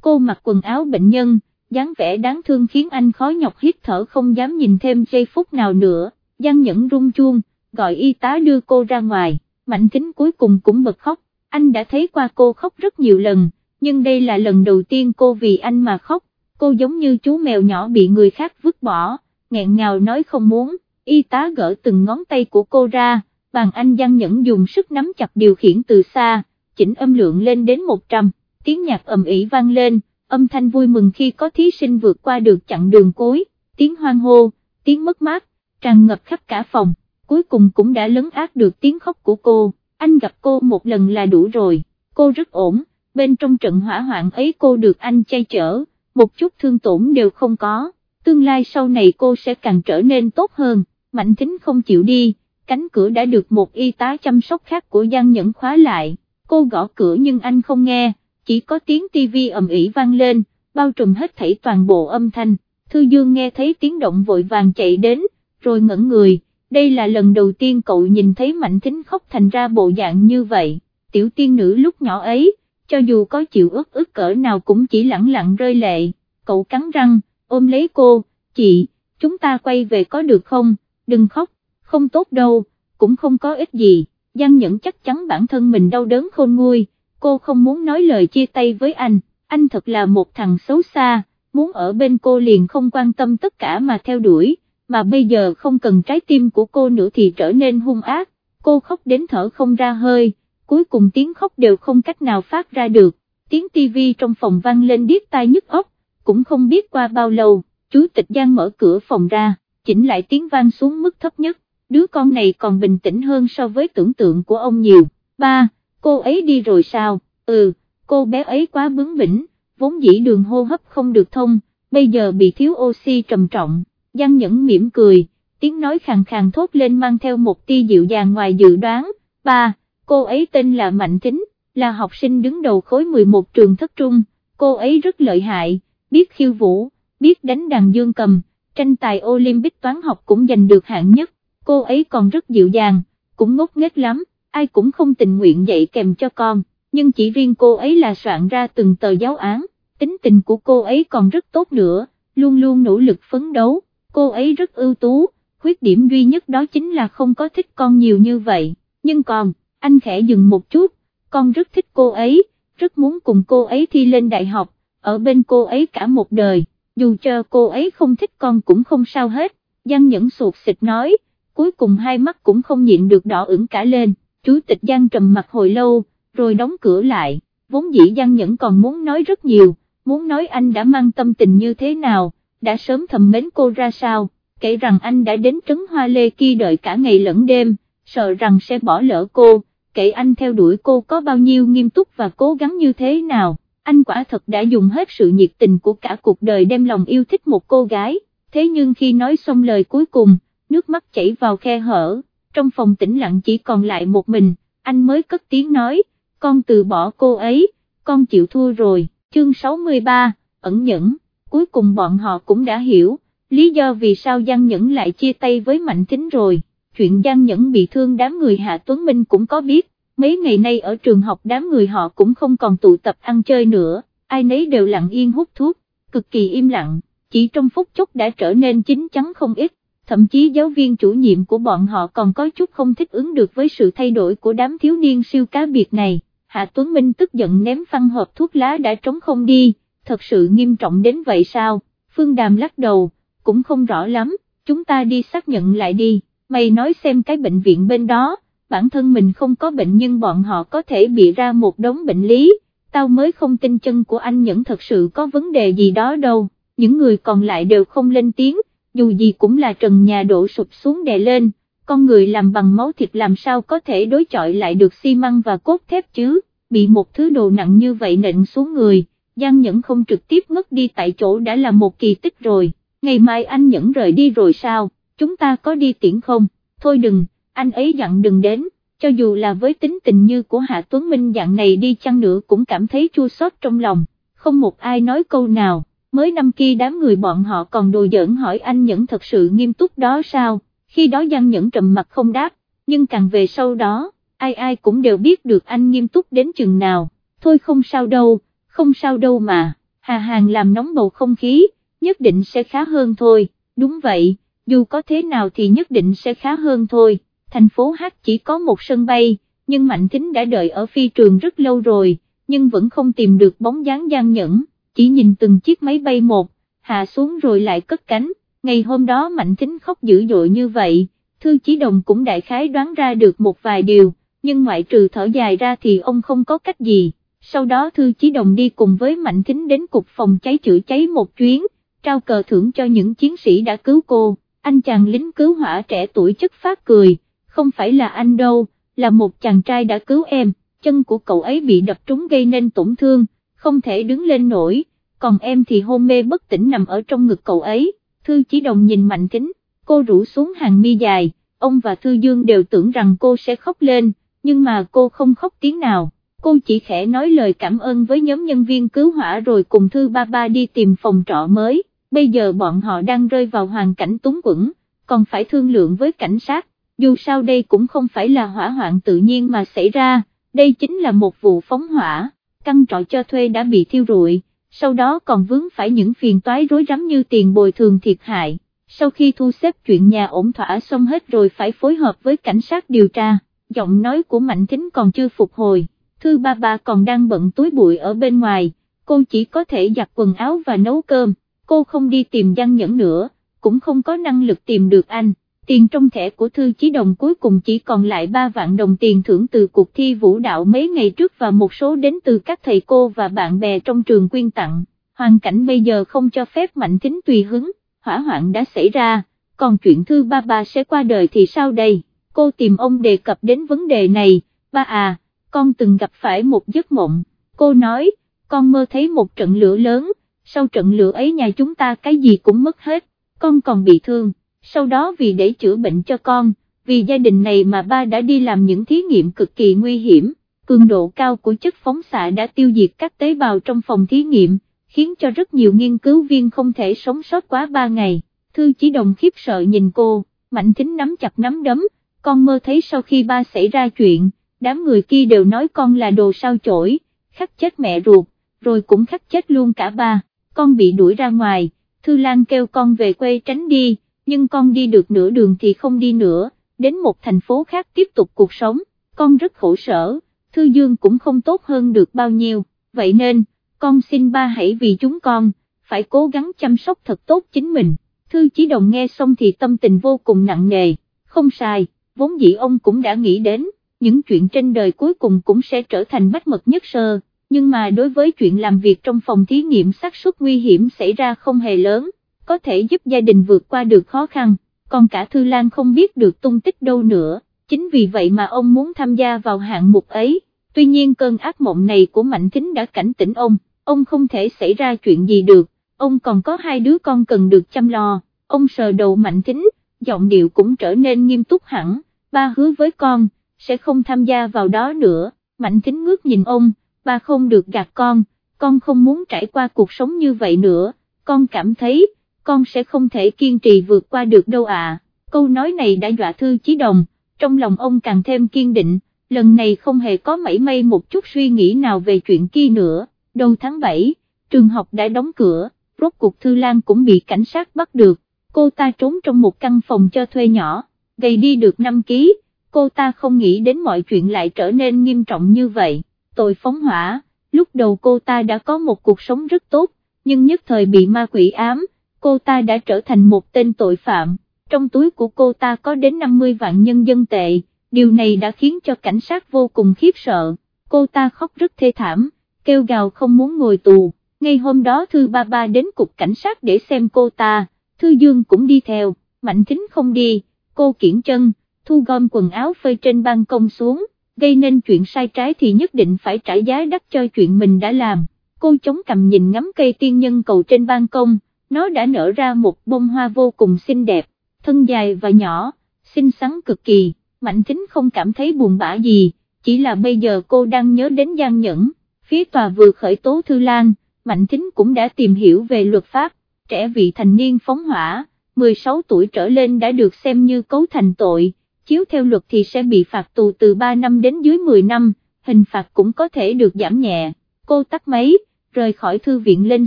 cô mặc quần áo bệnh nhân, dáng vẻ đáng thương khiến anh khó nhọc hít thở không dám nhìn thêm giây phút nào nữa, Giang Nhẫn rung chuông, gọi y tá đưa cô ra ngoài, Mạnh Kính cuối cùng cũng bật khóc, anh đã thấy qua cô khóc rất nhiều lần, nhưng đây là lần đầu tiên cô vì anh mà khóc, cô giống như chú mèo nhỏ bị người khác vứt bỏ, nghẹn ngào nói không muốn, y tá gỡ từng ngón tay của cô ra, bàn anh Giang Nhẫn dùng sức nắm chặt điều khiển từ xa, chỉnh âm lượng lên đến 100, tiếng nhạc ầm ĩ vang lên, âm thanh vui mừng khi có thí sinh vượt qua được chặng đường cuối, tiếng hoang hô, tiếng mất mát, tràn ngập khắp cả phòng, cuối cùng cũng đã lấn át được tiếng khóc của cô, anh gặp cô một lần là đủ rồi, cô rất ổn, bên trong trận hỏa hoạn ấy cô được anh che chở, một chút thương tổn đều không có, tương lai sau này cô sẽ càng trở nên tốt hơn, Mạnh Thính không chịu đi, cánh cửa đã được một y tá chăm sóc khác của Giang Nhẫn khóa lại, cô gõ cửa nhưng anh không nghe, chỉ có tiếng tivi ầm ĩ vang lên, bao trùm hết thảy toàn bộ âm thanh, Thư Dương nghe thấy tiếng động vội vàng chạy đến, rồi ngẩn người, đây là lần đầu tiên cậu nhìn thấy Mạnh Thính khóc thành ra bộ dạng như vậy, tiểu tiên nữ lúc nhỏ ấy, cho dù có chịu ướt ướt cỡ nào cũng chỉ lặng lặng rơi lệ, cậu cắn răng, ôm lấy cô, chị, chúng ta quay về có được không, đừng khóc, không tốt đâu, cũng không có ích gì, Giang Nhẫn chắc chắn bản thân mình đau đớn khôn nguôi, cô không muốn nói lời chia tay với anh, anh thật là một thằng xấu xa, muốn ở bên cô liền không quan tâm tất cả mà theo đuổi, mà bây giờ không cần trái tim của cô nữa thì trở nên hung ác, cô khóc đến thở không ra hơi, cuối cùng tiếng khóc đều không cách nào phát ra được, tiếng tivi trong phòng vang lên điếc tai nhức óc, cũng không biết qua bao lâu, chú tịch Giang mở cửa phòng ra, chỉnh lại tiếng vang xuống mức thấp nhất, đứa con này còn bình tĩnh hơn so với tưởng tượng của ông nhiều, ba, cô ấy đi rồi sao, ừ, cô bé ấy quá bướng bỉnh, vốn dĩ đường hô hấp không được thông, bây giờ bị thiếu oxy trầm trọng, Giang Nhẫn mỉm cười, tiếng nói khàn khàn thốt lên mang theo một tia dịu dàng ngoài dự đoán, ba, cô ấy tên là Mạnh Thính, là học sinh đứng đầu khối 11 trường thất trung, cô ấy rất lợi hại, biết khiêu vũ, biết đánh đàn dương cầm, tranh tài Olympic toán học cũng giành được hạng nhất, cô ấy còn rất dịu dàng, cũng ngốc nghếch lắm, ai cũng không tình nguyện dạy kèm cho con, nhưng chỉ riêng cô ấy là soạn ra từng tờ giáo án, tính tình của cô ấy còn rất tốt nữa, luôn luôn nỗ lực phấn đấu, cô ấy rất ưu tú, khuyết điểm duy nhất đó chính là không có thích con nhiều như vậy, nhưng còn, anh khẽ dừng một chút, con rất thích cô ấy, rất muốn cùng cô ấy thi lên đại học, ở bên cô ấy cả một đời, dù cho cô ấy không thích con cũng không sao hết, Giang Nhẫn sụt xịt nói, cuối cùng hai mắt cũng không nhịn được đỏ ửng cả lên, chú tịch Giang trầm mặt hồi lâu, rồi đóng cửa lại, vốn dĩ Giang Nhẫn còn muốn nói rất nhiều, muốn nói anh đã mang tâm tình như thế nào, đã sớm thầm mến cô ra sao, kể rằng anh đã đến trấn hoa lê kia đợi cả ngày lẫn đêm, sợ rằng sẽ bỏ lỡ cô, kể anh theo đuổi cô có bao nhiêu nghiêm túc và cố gắng như thế nào, anh quả thật đã dùng hết sự nhiệt tình của cả cuộc đời đem lòng yêu thích một cô gái, thế nhưng khi nói xong lời cuối cùng, nước mắt chảy vào khe hở, trong phòng tĩnh lặng chỉ còn lại một mình, anh mới cất tiếng nói, con từ bỏ cô ấy, con chịu thua rồi, chương 63, ẩn nhẫn, cuối cùng bọn họ cũng đã hiểu, lý do vì sao Giang Nhẫn lại chia tay với Mạnh Thính rồi, chuyện Giang Nhẫn bị thương đám người Hạ Tuấn Minh cũng có biết, mấy ngày nay ở trường học đám người họ cũng không còn tụ tập ăn chơi nữa, ai nấy đều lặng yên hút thuốc, cực kỳ im lặng, chỉ trong phút chốc đã trở nên chính chắn không ít, thậm chí giáo viên chủ nhiệm của bọn họ còn có chút không thích ứng được với sự thay đổi của đám thiếu niên siêu cá biệt này, Hạ Tuấn Minh tức giận ném phăng hộp thuốc lá đã trống không đi, thật sự nghiêm trọng đến vậy sao, Phương Đàm lắc đầu, cũng không rõ lắm, chúng ta đi xác nhận lại đi, mày nói xem cái bệnh viện bên đó, bản thân mình không có bệnh nhưng bọn họ có thể bị ra một đống bệnh lý, tao mới không tin chân của anh Nhẫn thật sự có vấn đề gì đó đâu, những người còn lại đều không lên tiếng, dù gì cũng là trần nhà đổ sụp xuống đè lên, con người làm bằng máu thịt làm sao có thể đối chọi lại được xi măng và cốt thép chứ, bị một thứ đồ nặng như vậy nện xuống người, Giang Nhẫn không trực tiếp ngất đi tại chỗ đã là một kỳ tích rồi, ngày mai anh Nhẫn rời đi rồi sao, chúng ta có đi tiễn không, thôi đừng, anh ấy dặn đừng đến, cho dù là với tính tình như của Hạ Tuấn Minh dạng này đi chăng nữa cũng cảm thấy chua xót trong lòng, không một ai nói câu nào, mới năm kia đám người bọn họ còn đùa giỡn hỏi anh Nhẫn thật sự nghiêm túc đó sao, khi đó Giang Nhẫn trầm mặt không đáp, nhưng càng về sau đó, ai ai cũng đều biết được anh nghiêm túc đến chừng nào, thôi không sao đâu, không sao đâu mà, Hà Hàng làm nóng bầu không khí, nhất định sẽ khá hơn thôi, đúng vậy, dù có thế nào thì nhất định sẽ khá hơn thôi, thành phố H chỉ có một sân bay, nhưng Mạnh Thính đã đợi ở phi trường rất lâu rồi, nhưng vẫn không tìm được bóng dáng gian nhẫn, chỉ nhìn từng chiếc máy bay một, hạ xuống rồi lại cất cánh, ngày hôm đó Mạnh Thính khóc dữ dội như vậy, Thư Chí Đồng cũng đại khái đoán ra được một vài điều, nhưng ngoại trừ thở dài ra thì ông không có cách gì, sau đó Thư Chí Đồng đi cùng với Mạnh Thính đến cục phòng cháy chữa cháy một chuyến, trao cờ thưởng cho những chiến sĩ đã cứu cô, anh chàng lính cứu hỏa trẻ tuổi chất phát cười, không phải là anh đâu, là một chàng trai đã cứu em, chân của cậu ấy bị đập trúng gây nên tổn thương, không thể đứng lên nổi, còn em thì hôn mê bất tỉnh nằm ở trong ngực cậu ấy, Thư Chí Đồng nhìn Mạnh Thính, cô rủ xuống hàng mi dài, ông và Thư Dương đều tưởng rằng cô sẽ khóc lên, nhưng mà cô không khóc tiếng nào cô chỉ khẽ nói lời cảm ơn với nhóm nhân viên cứu hỏa rồi cùng Thư Ba Ba đi tìm phòng trọ mới, bây giờ bọn họ đang rơi vào hoàn cảnh túng quẫn, còn phải thương lượng với cảnh sát, dù sao đây cũng không phải là hỏa hoạn tự nhiên mà xảy ra, đây chính là một vụ phóng hỏa, căn trọ cho thuê đã bị thiêu rụi, sau đó còn vướng phải những phiền toái rối rắm như tiền bồi thường thiệt hại, sau khi thu xếp chuyện nhà ổn thỏa xong hết rồi phải phối hợp với cảnh sát điều tra, giọng nói của Mạnh Thính còn chưa phục hồi thư ba ba còn đang bận túi bụi ở bên ngoài, cô chỉ có thể giặt quần áo và nấu cơm, cô không đi tìm Giang Nhẫn nữa, cũng không có năng lực tìm được anh. Tiền trong thẻ của Thư Chí Đồng cuối cùng chỉ còn lại 3 vạn đồng tiền thưởng từ cuộc thi vũ đạo mấy ngày trước và một số đến từ các thầy cô và bạn bè trong trường quyên tặng. Hoàn cảnh bây giờ không cho phép mạnh tính tùy hứng, hỏa hoạn đã xảy ra, còn chuyện Thư ba ba sẽ qua đời thì sao đây? Cô tìm ông đề cập đến vấn đề này, ba à con từng gặp phải một giấc mộng, cô nói, con mơ thấy một trận lửa lớn, sau trận lửa ấy nhà chúng ta cái gì cũng mất hết, con còn bị thương, sau đó vì để chữa bệnh cho con, vì gia đình này mà ba đã đi làm những thí nghiệm cực kỳ nguy hiểm, cường độ cao của chất phóng xạ đã tiêu diệt các tế bào trong phòng thí nghiệm, khiến cho rất nhiều nghiên cứu viên không thể sống sót quá 3 ngày, thư chỉ đồng khiếp sợ nhìn cô, mạnh thính nắm chặt nắm đấm, con mơ thấy sau khi ba xảy ra chuyện, đám người kia đều nói con là đồ sao chổi, khắc chết mẹ ruột, rồi cũng khắc chết luôn cả ba, con bị đuổi ra ngoài, Thư Lan kêu con về quê tránh đi, nhưng con đi được nửa đường thì không đi nữa, đến một thành phố khác tiếp tục cuộc sống, con rất khổ sở, Thư Dương cũng không tốt hơn được bao nhiêu, vậy nên, con xin ba hãy vì chúng con, phải cố gắng chăm sóc thật tốt chính mình. Thư Chí Đồng nghe xong thì tâm tình vô cùng nặng nề, không sai, vốn dĩ ông cũng đã nghĩ đến, những chuyện trên đời cuối cùng cũng sẽ trở thành bách mật nhất sơ, nhưng mà đối với chuyện làm việc trong phòng thí nghiệm xác suất nguy hiểm xảy ra không hề lớn, có thể giúp gia đình vượt qua được khó khăn, còn cả Thư Lan không biết được tung tích đâu nữa, chính vì vậy mà ông muốn tham gia vào hạng mục ấy, tuy nhiên cơn ác mộng này của Mạnh Thính đã cảnh tỉnh ông, ông không thể xảy ra chuyện gì được, ông còn có hai đứa con cần được chăm lo, ông sờ đầu Mạnh Thính, giọng điệu cũng trở nên nghiêm túc hẳn, ba hứa với con sẽ không tham gia vào đó nữa, Mạnh Thính ngước nhìn ông, ba không được gạt con, con không muốn trải qua cuộc sống như vậy nữa, con cảm thấy, con sẽ không thể kiên trì vượt qua được đâu à, câu nói này đã dọa Thư Chí Đồng, trong lòng ông càng thêm kiên định, lần này không hề có mảy may một chút suy nghĩ nào về chuyện kia nữa, đầu tháng 7, trường học đã đóng cửa, rốt cuộc Thư Lan cũng bị cảnh sát bắt được, cô ta trốn trong một căn phòng cho thuê nhỏ, gầy đi được 5 ký cô ta không nghĩ đến mọi chuyện lại trở nên nghiêm trọng như vậy, tội phóng hỏa, lúc đầu cô ta đã có một cuộc sống rất tốt, nhưng nhất thời bị ma quỷ ám, cô ta đã trở thành một tên tội phạm, trong túi của cô ta có đến 50 vạn nhân dân tệ, điều này đã khiến cho cảnh sát vô cùng khiếp sợ, cô ta khóc rất thê thảm, kêu gào không muốn ngồi tù, ngay hôm đó Thư Ba Ba đến cục cảnh sát để xem cô ta, Thư Dương cũng đi theo, Mạnh Thính không đi, cô kiển chân, thu gom quần áo phơi trên ban công xuống, gây nên chuyện sai trái thì nhất định phải trả giá đắt cho chuyện mình đã làm. Cô chống cầm nhìn ngắm cây tiên nhân cầu trên ban công, nó đã nở ra một bông hoa vô cùng xinh đẹp, thân dài và nhỏ, xinh xắn cực kỳ, Mạnh Thính không cảm thấy buồn bã gì, chỉ là bây giờ cô đang nhớ đến Giang Nhẫn, phía tòa vừa khởi tố Thư Lan, Mạnh Thính cũng đã tìm hiểu về luật pháp, trẻ vị thành niên phóng hỏa, 16 tuổi trở lên đã được xem như cấu thành tội chiếu theo luật thì sẽ bị phạt tù từ 3 năm đến dưới 10 năm, hình phạt cũng có thể được giảm nhẹ, cô tắt máy, rời khỏi thư viện lên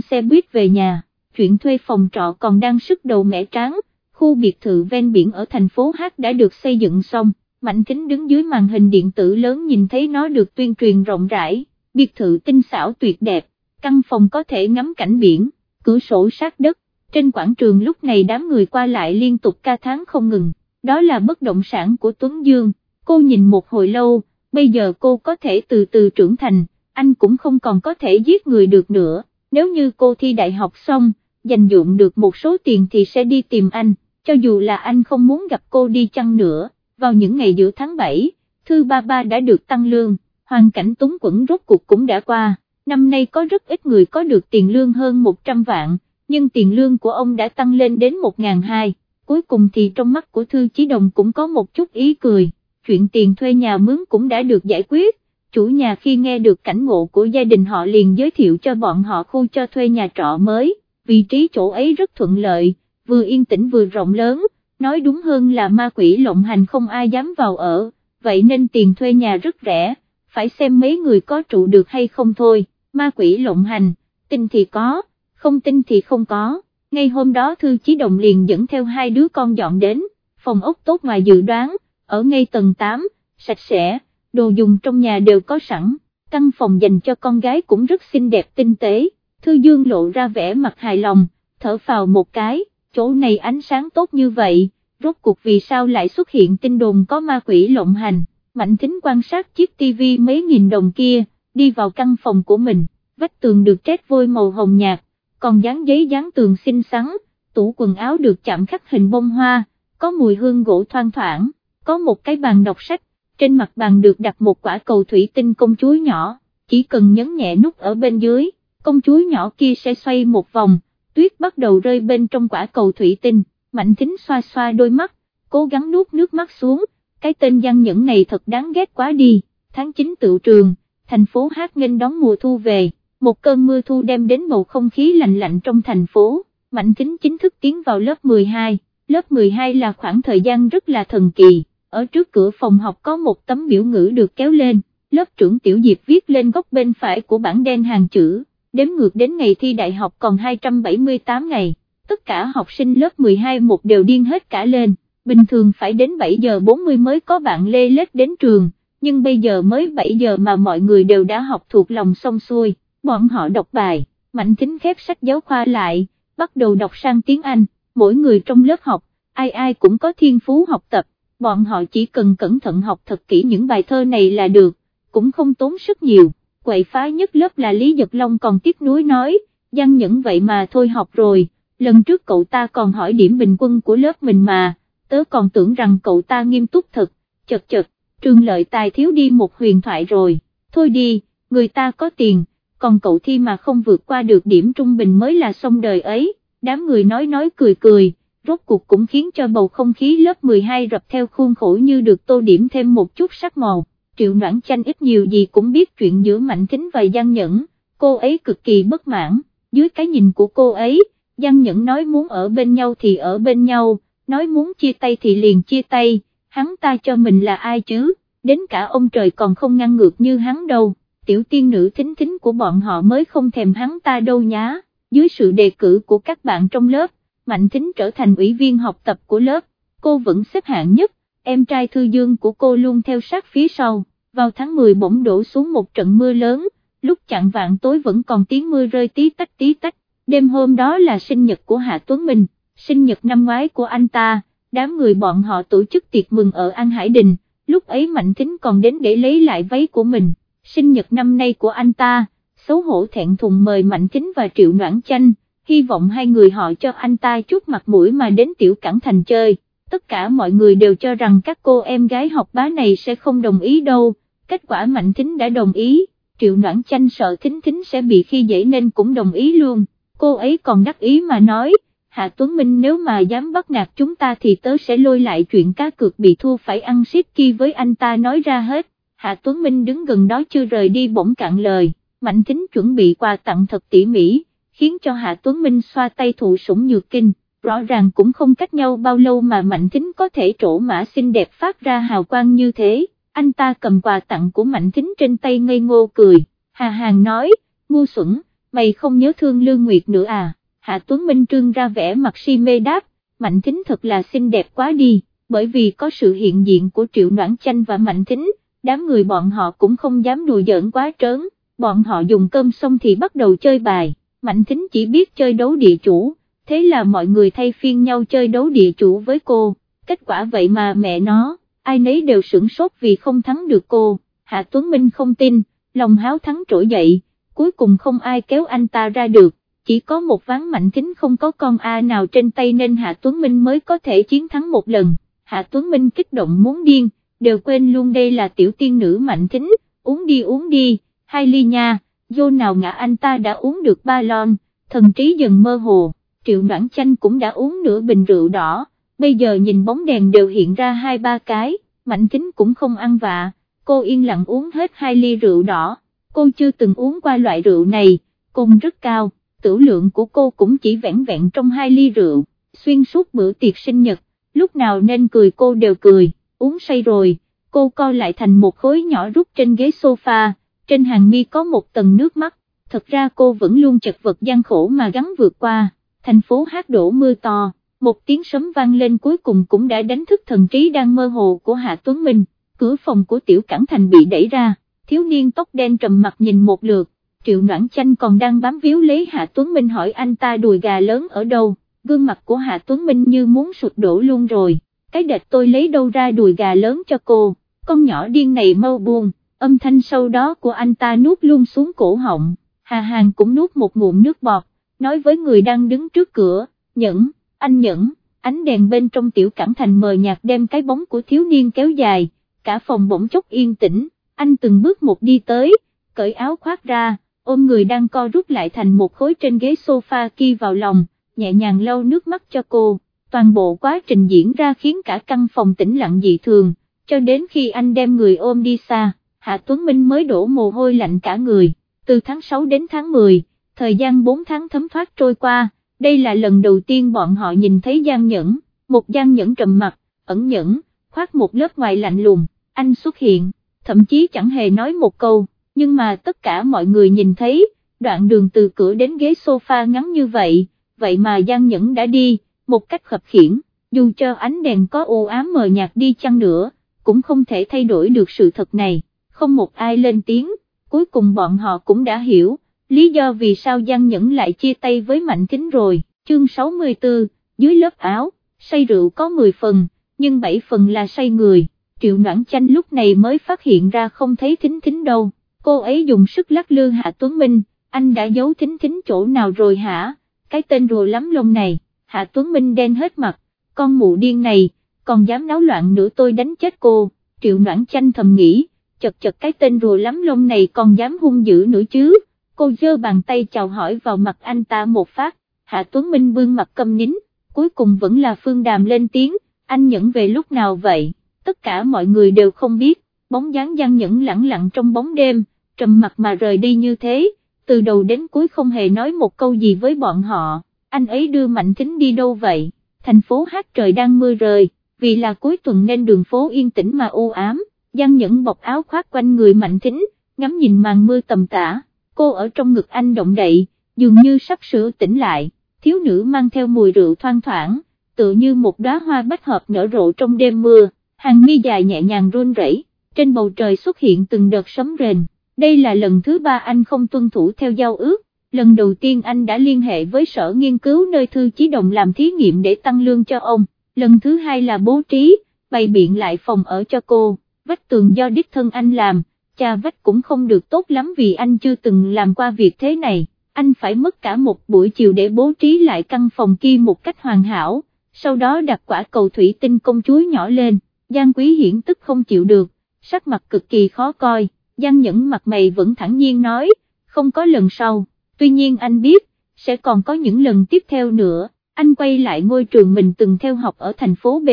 xe buýt về nhà, chuyện thuê phòng trọ còn đang sức đầu mẻ tráng, khu biệt thự ven biển ở thành phố Hát đã được xây dựng xong, Mạnh Thính đứng dưới màn hình điện tử lớn nhìn thấy nó được tuyên truyền rộng rãi, biệt thự tinh xảo tuyệt đẹp, căn phòng có thể ngắm cảnh biển, cửa sổ sát đất, trên quảng trường lúc này đám người qua lại liên tục ca tháng không ngừng, đó là bất động sản của Tuấn Dương, cô nhìn một hồi lâu, bây giờ cô có thể từ từ trưởng thành, anh cũng không còn có thể giết người được nữa, nếu như cô thi đại học xong, dành dụng được một số tiền thì sẽ đi tìm anh, cho dù là anh không muốn gặp cô đi chăng nữa, vào những ngày giữa tháng 7, Thư Ba Ba đã được tăng lương, hoàn cảnh túng quẫn rốt cuộc cũng đã qua, năm nay có rất ít người có được tiền lương hơn 100 vạn, nhưng tiền lương của ông đã tăng lên đến 1.200, cuối cùng thì trong mắt của Thư Chí Đồng cũng có một chút ý cười, chuyện tiền thuê nhà mướn cũng đã được giải quyết, chủ nhà khi nghe được cảnh ngộ của gia đình họ liền giới thiệu cho bọn họ khu cho thuê nhà trọ mới, vị trí chỗ ấy rất thuận lợi, vừa yên tĩnh vừa rộng lớn, nói đúng hơn là ma quỷ lộng hành không ai dám vào ở, vậy nên tiền thuê nhà rất rẻ, phải xem mấy người có trụ được hay không thôi, ma quỷ lộng hành, tin thì có, không tin thì không có, ngay hôm đó Thư Chí Đồng liền dẫn theo hai đứa con dọn đến, phòng ốc tốt ngoài dự đoán, ở ngay tầng 8, sạch sẽ, đồ dùng trong nhà đều có sẵn, căn phòng dành cho con gái cũng rất xinh đẹp tinh tế, Thư Dương lộ ra vẻ mặt hài lòng, thở phào một cái, chỗ này ánh sáng tốt như vậy, rốt cuộc vì sao lại xuất hiện tin đồn có ma quỷ lộng hành, Mạnh Thính quan sát chiếc tivi mấy nghìn đồng kia, đi vào căn phòng của mình, vách tường được trét vôi màu hồng nhạt, còn dán giấy dán tường xinh xắn, tủ quần áo được chạm khắc hình bông hoa, có mùi hương gỗ thoang thoảng, có một cái bàn đọc sách, trên mặt bàn được đặt một quả cầu thủy tinh công chúa nhỏ, chỉ cần nhấn nhẹ nút ở bên dưới, công chúa nhỏ kia sẽ xoay một vòng, tuyết bắt đầu rơi bên trong quả cầu thủy tinh, mạnh thính xoa xoa đôi mắt, cố gắng nuốt nước mắt xuống, cái tên gian nhẫn này thật đáng ghét quá đi, tháng 9 tự trường, thành phố hát nghênh đón mùa thu về, một cơn mưa thu đem đến bầu không khí lạnh lạnh trong thành phố, mạnh Kính chính thức tiến vào lớp 12, lớp 12 là khoảng thời gian rất là thần kỳ, ở trước cửa phòng học có một tấm biểu ngữ được kéo lên, lớp trưởng tiểu diệp viết lên góc bên phải của bảng đen hàng chữ. Đếm ngược đến ngày thi đại học còn 278 ngày, tất cả học sinh lớp 12 một đều điên hết cả lên, bình thường phải đến 7 giờ 40 mới có bạn lê lết đến trường, nhưng bây giờ mới 7 giờ mà mọi người đều đã học thuộc lòng xong xuôi, bọn họ đọc bài, mạnh tính khép sách giáo khoa lại, bắt đầu đọc sang tiếng Anh, mỗi người trong lớp học, ai ai cũng có thiên phú học tập, bọn họ chỉ cần cẩn thận học thật kỹ những bài thơ này là được, cũng không tốn sức nhiều. Quậy phá nhất lớp là Lý Giật Long còn tiếc nuối nói, Giang Nhẫn vậy mà thôi học rồi, lần trước cậu ta còn hỏi điểm bình quân của lớp mình mà, tớ còn tưởng rằng cậu ta nghiêm túc thật, chật chật, trường lợi tài thiếu đi một huyền thoại rồi, thôi đi, người ta có tiền, còn cậu thi mà không vượt qua được điểm trung bình mới là xong đời ấy, đám người nói nói cười cười, rốt cuộc cũng khiến cho bầu không khí lớp 12 rập theo khuôn khổ như được tô điểm thêm một chút sắc màu. Triệu Noãn Chanh ít nhiều gì cũng biết chuyện giữa Mạnh Thính và gian Nhẫn, cô ấy cực kỳ bất mãn, dưới cái nhìn của cô ấy, gian Nhẫn nói muốn ở bên nhau thì ở bên nhau, nói muốn chia tay thì liền chia tay, hắn ta cho mình là ai chứ, đến cả ông trời còn không ngăn ngược như hắn đâu, tiểu tiên nữ thính thính của bọn họ mới không thèm hắn ta đâu nhá, dưới sự đề cử của các bạn trong lớp, Mạnh Thính trở thành ủy viên học tập của lớp, cô vẫn xếp hạng nhất, em trai Thư Dương của cô luôn theo sát phía sau. Vào tháng 10 bỗng đổ xuống một trận mưa lớn, lúc chặn vạn tối vẫn còn tiếng mưa rơi tí tách tí tách, đêm hôm đó là sinh nhật của Hạ Tuấn Minh, sinh nhật năm ngoái của anh ta, đám người bọn họ tổ chức tiệc mừng ở An Hải Đình, lúc ấy Mạnh Thính còn đến để lấy lại váy của mình, sinh nhật năm nay của anh ta, xấu hổ thẹn thùng mời Mạnh Kính và Triệu Noãn Chanh, hy vọng hai người họ cho anh ta chút mặt mũi mà đến Tiểu Cảng Thành chơi. Tất cả mọi người đều cho rằng các cô em gái học bá này sẽ không đồng ý đâu, kết quả Mạnh Thính đã đồng ý, Triệu Noãn Chanh sợ Thính Thính sẽ bị khi dễ nên cũng đồng ý luôn, cô ấy còn đắc ý mà nói, Hạ Tuấn Minh nếu mà dám bắt nạt chúng ta thì tớ sẽ lôi lại chuyện cá cược bị thua phải ăn xít kia với anh ta nói ra hết, Hạ Tuấn Minh đứng gần đó chưa rời đi bỗng cạn lời, Mạnh Thính chuẩn bị quà tặng thật tỉ mỉ, khiến cho Hạ Tuấn Minh xoa tay thụ sủng nhược kinh rõ ràng cũng không cách nhau bao lâu mà Mạnh Thính có thể trổ mã xinh đẹp phát ra hào quang như thế, anh ta cầm quà tặng của Mạnh Thính trên tay ngây ngô cười, Hà Hàng nói, ngu xuẩn, mày không nhớ thương Lương Nguyệt nữa à, Hạ Tuấn Minh trương ra vẻ mặt si mê đáp, Mạnh Thính thật là xinh đẹp quá đi, bởi vì có sự hiện diện của Triệu Noãn Chanh và Mạnh Thính, đám người bọn họ cũng không dám đùa giỡn quá trớn, bọn họ dùng cơm xong thì bắt đầu chơi bài, Mạnh Thính chỉ biết chơi đấu địa chủ, thế là mọi người thay phiên nhau chơi đấu địa chủ với cô, kết quả vậy mà mẹ nó, ai nấy đều sửng sốt vì không thắng được cô, Hạ Tuấn Minh không tin, lòng háo thắng trỗi dậy, cuối cùng không ai kéo anh ta ra được, chỉ có một ván mạnh thính không có con A nào trên tay nên Hạ Tuấn Minh mới có thể chiến thắng một lần, Hạ Tuấn Minh kích động muốn điên, đều quên luôn đây là tiểu tiên nữ mạnh thính, uống đi uống đi, hai ly nha, vô nào ngã anh ta đã uống được ba lon, thần trí dần mơ hồ, triệu noãn chanh cũng đã uống nửa bình rượu đỏ, bây giờ nhìn bóng đèn đều hiện ra hai ba cái, mạnh thính cũng không ăn vạ, cô yên lặng uống hết hai ly rượu đỏ, cô chưa từng uống qua loại rượu này, cồn rất cao, tử lượng của cô cũng chỉ vẹn vẹn trong hai ly rượu, xuyên suốt bữa tiệc sinh nhật, lúc nào nên cười cô đều cười, uống say rồi, cô co lại thành một khối nhỏ rút trên ghế sofa, trên hàng mi có một tầng nước mắt, thật ra cô vẫn luôn chật vật gian khổ mà gắn vượt qua, thành phố hát đổ mưa to, một tiếng sấm vang lên cuối cùng cũng đã đánh thức thần trí đang mơ hồ của Hạ Tuấn Minh, cửa phòng của Tiểu Cảng Thành bị đẩy ra, thiếu niên tóc đen trầm mặt nhìn một lượt, Triệu Noãn Chanh còn đang bám víu lấy Hạ Tuấn Minh hỏi anh ta đùi gà lớn ở đâu, gương mặt của Hạ Tuấn Minh như muốn sụt đổ luôn rồi, cái đệt tôi lấy đâu ra đùi gà lớn cho cô, con nhỏ điên này mau buông, âm thanh sau đó của anh ta nuốt luôn xuống cổ họng, Hà Hàng cũng nuốt một ngụm nước bọt, nói với người đang đứng trước cửa, nhẫn, anh nhẫn, ánh đèn bên trong tiểu cảng thành mờ nhạt đem cái bóng của thiếu niên kéo dài, cả phòng bỗng chốc yên tĩnh, anh từng bước một đi tới, cởi áo khoác ra, ôm người đang co rút lại thành một khối trên ghế sofa kia vào lòng, nhẹ nhàng lau nước mắt cho cô, toàn bộ quá trình diễn ra khiến cả căn phòng tĩnh lặng dị thường, cho đến khi anh đem người ôm đi xa, Hạ Tuấn Minh mới đổ mồ hôi lạnh cả người, từ tháng 6 đến tháng 10, thời gian 4 tháng thấm thoát trôi qua, đây là lần đầu tiên bọn họ nhìn thấy Giang Nhẫn, một Giang Nhẫn trầm mặt, ẩn nhẫn, khoác một lớp ngoài lạnh lùng, anh xuất hiện, thậm chí chẳng hề nói một câu, nhưng mà tất cả mọi người nhìn thấy, đoạn đường từ cửa đến ghế sofa ngắn như vậy, vậy mà Giang Nhẫn đã đi, một cách khập khiển, dù cho ánh đèn có u ám mờ nhạt đi chăng nữa, cũng không thể thay đổi được sự thật này, không một ai lên tiếng, cuối cùng bọn họ cũng đã hiểu, lý do vì sao Giang Nhẫn lại chia tay với Mạnh Kính rồi, chương 64, dưới lớp áo, say rượu có 10 phần, nhưng 7 phần là say người, triệu noãn chanh lúc này mới phát hiện ra không thấy thính thính đâu, cô ấy dùng sức lắc lư Hạ Tuấn Minh, anh đã giấu thính thính chỗ nào rồi hả, cái tên rùa lắm lông này, Hạ Tuấn Minh đen hết mặt, con mụ điên này, còn dám náo loạn nữa tôi đánh chết cô, triệu noãn chanh thầm nghĩ, chật chật cái tên rùa lắm lông này còn dám hung dữ nữa chứ, cô giơ bàn tay chào hỏi vào mặt anh ta một phát, Hạ Tuấn Minh bương mặt câm nín, cuối cùng vẫn là Phương Đàm lên tiếng, anh nhẫn về lúc nào vậy, tất cả mọi người đều không biết, bóng dáng Giang Nhẫn lẳng lặng trong bóng đêm, trầm mặt mà rời đi như thế, từ đầu đến cuối không hề nói một câu gì với bọn họ, anh ấy đưa Mạnh Thính đi đâu vậy, thành phố hát trời đang mưa rơi, vì là cuối tuần nên đường phố yên tĩnh mà u ám, Giang Nhẫn bọc áo khoác quanh người Mạnh Thính, ngắm nhìn màn mưa tầm tã, cô ở trong ngực anh động đậy, dường như sắp sửa tỉnh lại, thiếu nữ mang theo mùi rượu thoang thoảng, tự như một đóa hoa bách hợp nở rộ trong đêm mưa, hàng mi dài nhẹ nhàng run rẩy, trên bầu trời xuất hiện từng đợt sấm rền, đây là lần thứ ba anh không tuân thủ theo giao ước, lần đầu tiên anh đã liên hệ với sở nghiên cứu nơi thư chí đồng làm thí nghiệm để tăng lương cho ông, lần thứ hai là bố trí, bày biện lại phòng ở cho cô. Vách tường do đích thân anh làm, cha vách cũng không được tốt lắm vì anh chưa từng làm qua việc thế này, anh phải mất cả một buổi chiều để bố trí lại căn phòng kia một cách hoàn hảo, sau đó đặt quả cầu thủy tinh công chúa nhỏ lên, Giang Quý Hiển tức không chịu được, sắc mặt cực kỳ khó coi, Giang Nhẫn mặt mày vẫn thẳng nhiên nói, không có lần sau, tuy nhiên anh biết, sẽ còn có những lần tiếp theo nữa, anh quay lại ngôi trường mình từng theo học ở thành phố B.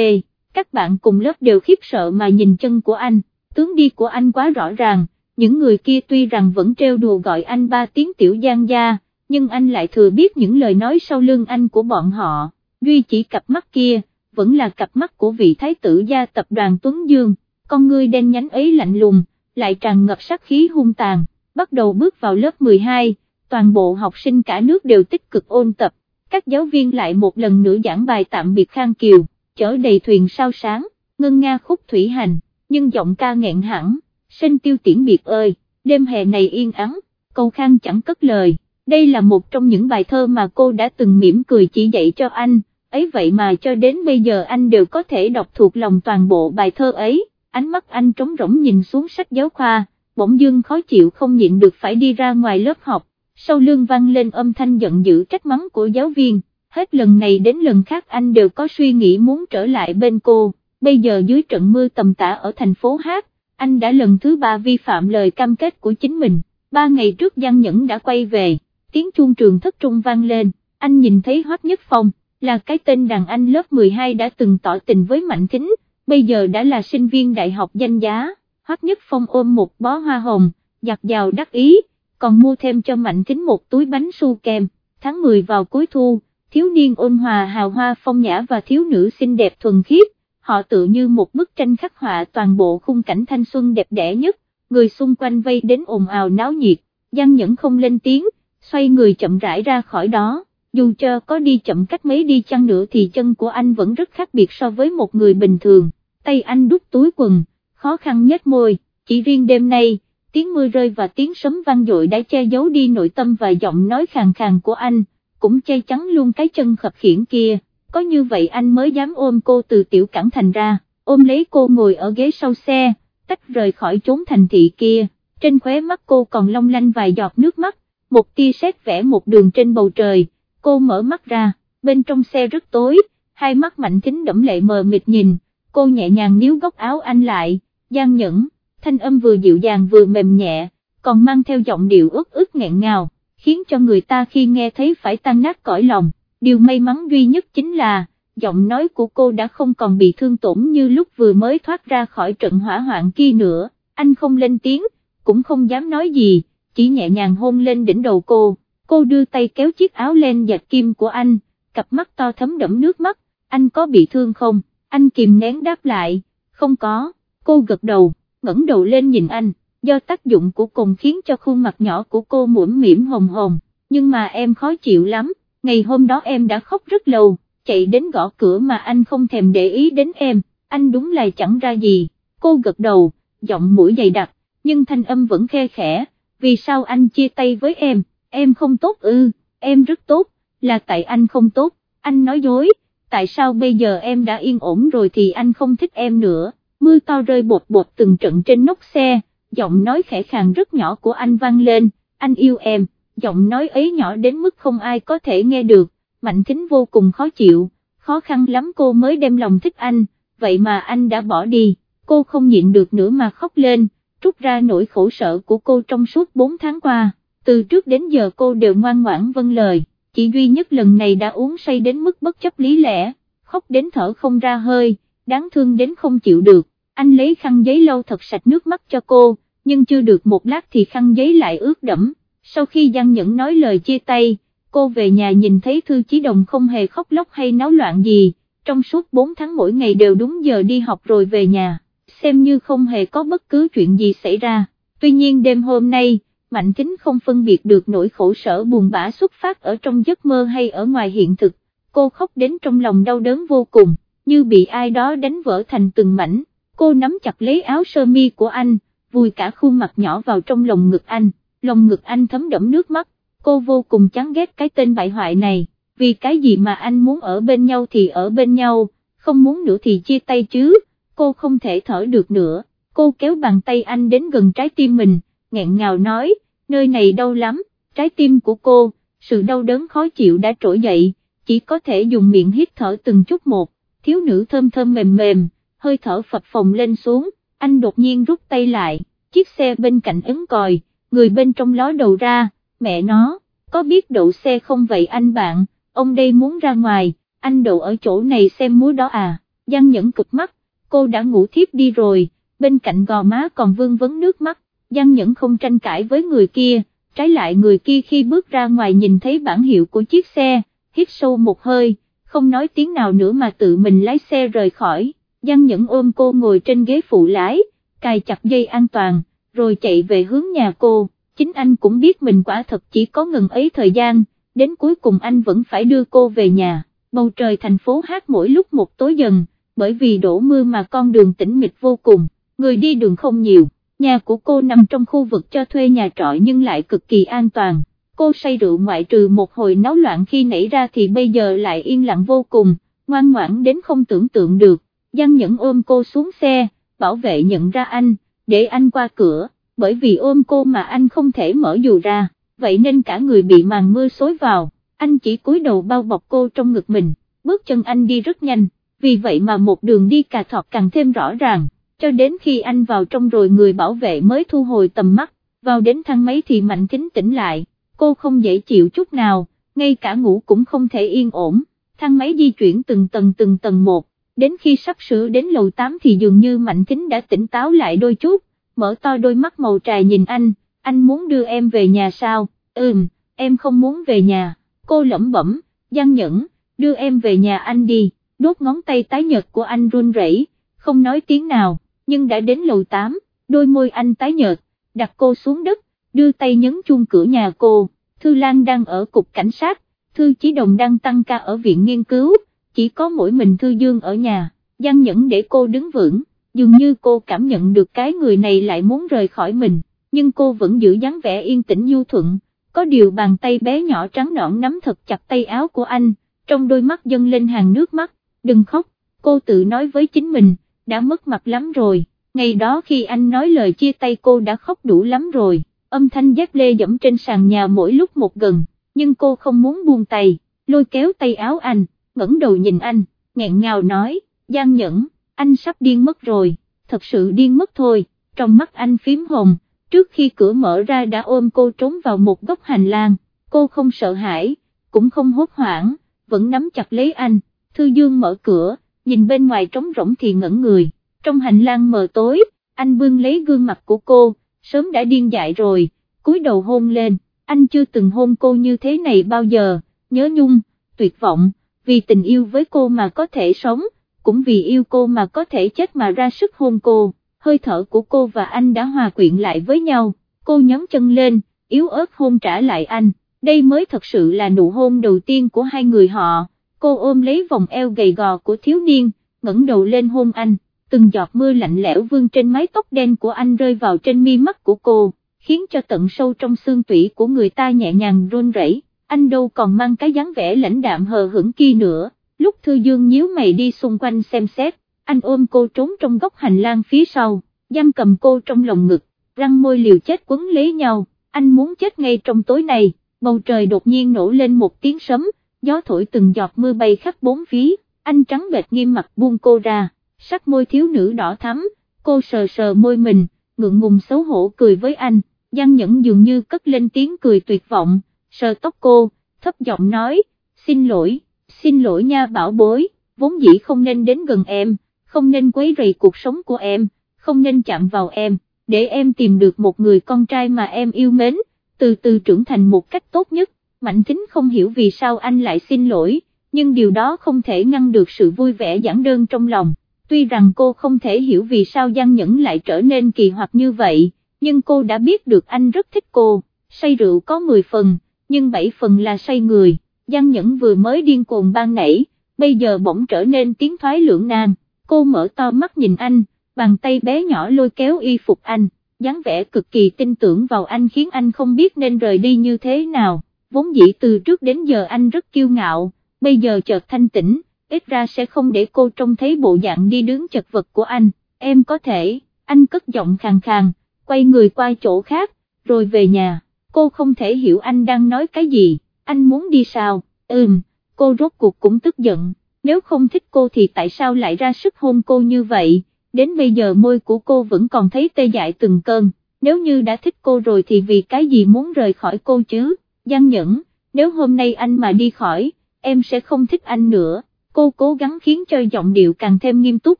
Các bạn cùng lớp đều khiếp sợ mà nhìn chân của anh, tướng đi của anh quá rõ ràng, những người kia tuy rằng vẫn trêu đùa gọi anh ba tiếng tiểu giang gia, nhưng anh lại thừa biết những lời nói sau lưng anh của bọn họ, duy chỉ cặp mắt kia, vẫn là cặp mắt của vị thái tử gia tập đoàn Tuấn Dương, con ngươi đen nhánh ấy lạnh lùng, lại tràn ngập sát khí hung tàn, bắt đầu bước vào lớp 12, toàn bộ học sinh cả nước đều tích cực ôn tập, các giáo viên lại một lần nữa giảng bài tạm biệt Khang Kiều chở đầy thuyền sao sáng, ngân nga khúc thủy hành, nhưng giọng ca nghẹn hẳn, sinh tiêu tiễn biệt ơi, đêm hè này yên ắng, cầu khang chẳng cất lời, đây là một trong những bài thơ mà cô đã từng mỉm cười chỉ dạy cho anh, ấy vậy mà cho đến bây giờ anh đều có thể đọc thuộc lòng toàn bộ bài thơ ấy, ánh mắt anh trống rỗng nhìn xuống sách giáo khoa, bỗng dưng khó chịu không nhịn được phải đi ra ngoài lớp học, sau lưng vang lên âm thanh giận dữ trách mắng của giáo viên, hết lần này đến lần khác anh đều có suy nghĩ muốn trở lại bên cô, bây giờ dưới trận mưa tầm tã ở thành phố Hát, anh đã lần thứ ba vi phạm lời cam kết của chính mình, ba ngày trước Giang Nhẫn đã quay về, tiếng chuông trường thất trung vang lên, anh nhìn thấy Hoắc Nhất Phong, là cái tên đàn anh lớp 12 đã từng tỏ tình với Mạnh Thính, bây giờ đã là sinh viên đại học danh giá, Hoắc Nhất Phong ôm một bó hoa hồng, giặt dào đắc ý, còn mua thêm cho Mạnh kính một túi bánh su kem, tháng 10 vào cuối thu, thiếu niên ôn hòa hào hoa phong nhã và thiếu nữ xinh đẹp thuần khiết, họ tự như một bức tranh khắc họa toàn bộ khung cảnh thanh xuân đẹp đẽ nhất, người xung quanh vây đến ồn ào náo nhiệt, Giang Nhẫn không lên tiếng, xoay người chậm rãi ra khỏi đó, dù cho có đi chậm cách mấy đi chăng nữa thì chân của anh vẫn rất khác biệt so với một người bình thường, tay anh đút túi quần, khó khăn nhếch môi, chỉ riêng đêm nay, tiếng mưa rơi và tiếng sấm vang dội đã che giấu đi nội tâm và giọng nói khàn khàn của anh, cũng che chắn luôn cái chân khập khiển kia, có như vậy anh mới dám ôm cô từ tiểu cảng thành ra, ôm lấy cô ngồi ở ghế sau xe, tách rời khỏi chốn thành thị kia, trên khóe mắt cô còn long lanh vài giọt nước mắt, một tia sét vẽ một đường trên bầu trời, cô mở mắt ra, bên trong xe rất tối, hai mắt mạnh thính đẫm lệ mờ mịt nhìn, cô nhẹ nhàng níu góc áo anh lại, gian nhẫn, thanh âm vừa dịu dàng vừa mềm nhẹ, còn mang theo giọng điệu ướt ướt nghẹn ngào, khiến cho người ta khi nghe thấy phải tan nát cõi lòng, điều may mắn duy nhất chính là, giọng nói của cô đã không còn bị thương tổn như lúc vừa mới thoát ra khỏi trận hỏa hoạn kia nữa, anh không lên tiếng, cũng không dám nói gì, chỉ nhẹ nhàng hôn lên đỉnh đầu cô, cô đưa tay kéo chiếc áo len dạch kim của anh, cặp mắt to thấm đẫm nước mắt, anh có bị thương không, anh kìm nén đáp lại, không có, cô gật đầu, ngẩng đầu lên nhìn anh, do tác dụng của cồn khiến cho khuôn mặt nhỏ của cô mũm mỉm hồng hồng, nhưng mà em khó chịu lắm, ngày hôm đó em đã khóc rất lâu, chạy đến gõ cửa mà anh không thèm để ý đến em, anh đúng là chẳng ra gì, cô gật đầu, giọng mũi dày đặc, nhưng thanh âm vẫn khe khẽ, vì sao anh chia tay với em, em không tốt ư, em rất tốt, là tại anh không tốt, anh nói dối, tại sao bây giờ em đã yên ổn rồi thì anh không thích em nữa, mưa to rơi bột bột từng trận trên nóc xe, giọng nói khẽ khàng rất nhỏ của anh vang lên, anh yêu em, giọng nói ấy nhỏ đến mức không ai có thể nghe được, Mạnh Thính vô cùng khó chịu, khó khăn lắm cô mới đem lòng thích anh, vậy mà anh đã bỏ đi, cô không nhịn được nữa mà khóc lên, trút ra nỗi khổ sở của cô trong suốt 4 tháng qua, từ trước đến giờ cô đều ngoan ngoãn vâng lời, chỉ duy nhất lần này đã uống say đến mức bất chấp lý lẽ, khóc đến thở không ra hơi, đáng thương đến không chịu được, anh lấy khăn giấy lau thật sạch nước mắt cho cô, nhưng chưa được một lát thì khăn giấy lại ướt đẫm, sau khi Giang Nhẫn nói lời chia tay, cô về nhà nhìn thấy Thư Chí Đồng không hề khóc lóc hay náo loạn gì, trong suốt 4 tháng mỗi ngày đều đúng giờ đi học rồi về nhà, xem như không hề có bất cứ chuyện gì xảy ra, tuy nhiên đêm hôm nay, Mạnh Kính không phân biệt được nỗi khổ sở buồn bã xuất phát ở trong giấc mơ hay ở ngoài hiện thực, cô khóc đến trong lòng đau đớn vô cùng, như bị ai đó đánh vỡ thành từng mảnh, cô nắm chặt lấy áo sơ mi của anh, vùi cả khuôn mặt nhỏ vào trong lòng ngực anh, lòng ngực anh thấm đẫm nước mắt, cô vô cùng chán ghét cái tên bại hoại này, vì cái gì mà anh muốn ở bên nhau thì ở bên nhau, không muốn nữa thì chia tay chứ, cô không thể thở được nữa, cô kéo bàn tay anh đến gần trái tim mình, nghẹn ngào nói, nơi này đau lắm, trái tim của cô, sự đau đớn khó chịu đã trỗi dậy, chỉ có thể dùng miệng hít thở từng chút một, thiếu nữ thơm thơm mềm mềm, hơi thở phập phồng lên xuống, anh đột nhiên rút tay lại, chiếc xe bên cạnh ấn còi, người bên trong ló đầu ra, mẹ nó, có biết đậu xe không vậy anh bạn, ông đây muốn ra ngoài, anh đậu ở chỗ này xem múa đó à, Giang Nhẫn cực mắt, cô đã ngủ thiếp đi rồi, bên cạnh gò má còn vương vấn nước mắt, Giang Nhẫn không tranh cãi với người kia, trái lại người kia khi bước ra ngoài nhìn thấy bản hiệu của chiếc xe, hít sâu một hơi, không nói tiếng nào nữa mà tự mình lái xe rời khỏi, Giang Nhẫn ôm cô ngồi trên ghế phụ lái, cài chặt dây an toàn, rồi chạy về hướng nhà cô, chính anh cũng biết mình quả thật chỉ có ngừng ấy thời gian, đến cuối cùng anh vẫn phải đưa cô về nhà, bầu trời thành phố hát mỗi lúc một tối dần, bởi vì đổ mưa mà con đường tĩnh mịch vô cùng, người đi đường không nhiều. Nhà của cô nằm trong khu vực cho thuê nhà trọ nhưng lại cực kỳ an toàn, cô say rượu ngoại trừ một hồi náo loạn khi nảy ra thì bây giờ lại yên lặng vô cùng, ngoan ngoãn đến không tưởng tượng được, Giang Nhẫn ôm cô xuống xe, bảo vệ nhận ra anh, để anh qua cửa, bởi vì ôm cô mà anh không thể mở dù ra, vậy nên cả người bị màn mưa xối vào, anh chỉ cúi đầu bao bọc cô trong ngực mình, bước chân anh đi rất nhanh, vì vậy mà một đường đi cà thọt càng thêm rõ ràng, cho đến khi anh vào trong rồi người bảo vệ mới thu hồi tầm mắt, vào đến thang máy thì Mạnh Thính tỉnh lại, cô không dễ chịu chút nào, ngay cả ngủ cũng không thể yên ổn, thang máy di chuyển từng tầng từng tầng một, đến khi sắp sửa đến lầu 8 thì dường như Mạnh Thính đã tỉnh táo lại đôi chút, mở to đôi mắt màu trà nhìn anh, anh muốn đưa em về nhà sao, ừm, em không muốn về nhà, cô lẩm bẩm, gian nhẫn, đưa em về nhà anh đi, đốt ngón tay tái nhợt của anh run rẩy, không nói tiếng nào, nhưng đã đến lầu 8, đôi môi anh tái nhợt, đặt cô xuống đất, đưa tay nhấn chuông cửa nhà cô, Thư Lan đang ở cục cảnh sát, Thư Chí Đồng đang tăng ca ở viện nghiên cứu, chỉ có mỗi mình Thư Dương ở nhà, Giang Nhẫn để cô đứng vững, dường như cô cảm nhận được cái người này lại muốn rời khỏi mình, nhưng cô vẫn giữ dáng vẻ yên tĩnh nhu thuận, có điều bàn tay bé nhỏ trắng nõn nắm thật chặt tay áo của anh, trong đôi mắt dâng lên hàng nước mắt, đừng khóc, cô tự nói với chính mình, đã mất mặt lắm rồi, ngày đó khi anh nói lời chia tay cô đã khóc đủ lắm rồi, âm thanh dép lê dẫm trên sàn nhà mỗi lúc một gần, nhưng cô không muốn buông tay, lôi kéo tay áo anh, ngẩng đầu nhìn anh, nghẹn ngào nói, Giang Nhẫn, anh sắp điên mất rồi, thật sự điên mất thôi, trong mắt anh phím hồng, trước khi cửa mở ra đã ôm cô trốn vào một góc hành lang, cô không sợ hãi, cũng không hốt hoảng, vẫn nắm chặt lấy anh, Thư Dương mở cửa, nhìn bên ngoài trống rỗng thì ngẩn người, trong hành lang mờ tối, anh bưng lấy gương mặt của cô, sớm đã điên dại rồi, cúi đầu hôn lên, anh chưa từng hôn cô như thế này bao giờ, nhớ nhung, tuyệt vọng, vì tình yêu với cô mà có thể sống, cũng vì yêu cô mà có thể chết mà ra sức hôn cô, hơi thở của cô và anh đã hòa quyện lại với nhau, cô nhón chân lên, yếu ớt hôn trả lại anh, đây mới thật sự là nụ hôn đầu tiên của hai người họ, cô ôm lấy vòng eo gầy gò của thiếu niên, ngẩng đầu lên hôn anh, từng giọt mưa lạnh lẽo vương trên mái tóc đen của anh rơi vào trên mi mắt của cô, khiến cho tận sâu trong xương tủy của người ta nhẹ nhàng run rẩy. anh đâu còn mang cái dáng vẻ lãnh đạm hờ hững kia nữa, lúc Thư Dương nhíu mày đi xung quanh xem xét, anh ôm cô trốn trong góc hành lang phía sau, giam cầm cô trong lòng ngực, răng môi liều chết quấn lấy nhau, anh muốn chết ngay trong tối này, bầu trời đột nhiên nổ lên một tiếng sấm, gió thổi từng giọt mưa bay khắp bốn phía, anh trắng bệch nghiêm mặt buông cô ra, sắc môi thiếu nữ đỏ thắm, cô sờ sờ môi mình, ngượng ngùng xấu hổ cười với anh, Giang Nhẫn dường như cất lên tiếng cười tuyệt vọng, sờ tóc cô, thấp giọng nói, xin lỗi, xin lỗi nha bảo bối, vốn dĩ không nên đến gần em, không nên quấy rầy cuộc sống của em, không nên chạm vào em, để em tìm được một người con trai mà em yêu mến, từ từ trưởng thành một cách tốt nhất, Mạnh Thính không hiểu vì sao anh lại xin lỗi, nhưng điều đó không thể ngăn được sự vui vẻ giản đơn trong lòng, tuy rằng cô không thể hiểu vì sao Giang Nhẫn lại trở nên kỳ hoặc như vậy, nhưng cô đã biết được anh rất thích cô, say rượu có 10 phần, nhưng 7 phần là say người, Giang Nhẫn vừa mới điên cuồng ban nảy, bây giờ bỗng trở nên tiếng thoái lưỡng nan, cô mở to mắt nhìn anh, bàn tay bé nhỏ lôi kéo y phục anh, dáng vẻ cực kỳ tin tưởng vào anh khiến anh không biết nên rời đi như thế nào, vốn dĩ từ trước đến giờ anh rất kiêu ngạo, bây giờ chợt thanh tĩnh, ít ra sẽ không để cô trông thấy bộ dạng đi đứng chật vật của anh, em có thể, anh cất giọng khàn khàn, quay người qua chỗ khác, rồi về nhà, cô không thể hiểu anh đang nói cái gì, anh muốn đi sao, ừm, cô rốt cuộc cũng tức giận, nếu không thích cô thì tại sao lại ra sức hôn cô như vậy, đến bây giờ môi của cô vẫn còn thấy tê dại từng cơn, nếu như đã thích cô rồi thì vì cái gì muốn rời khỏi cô chứ, Giang Nhẫn, nếu hôm nay anh mà đi khỏi, em sẽ không thích anh nữa, cô cố gắng khiến cho giọng điệu càng thêm nghiêm túc,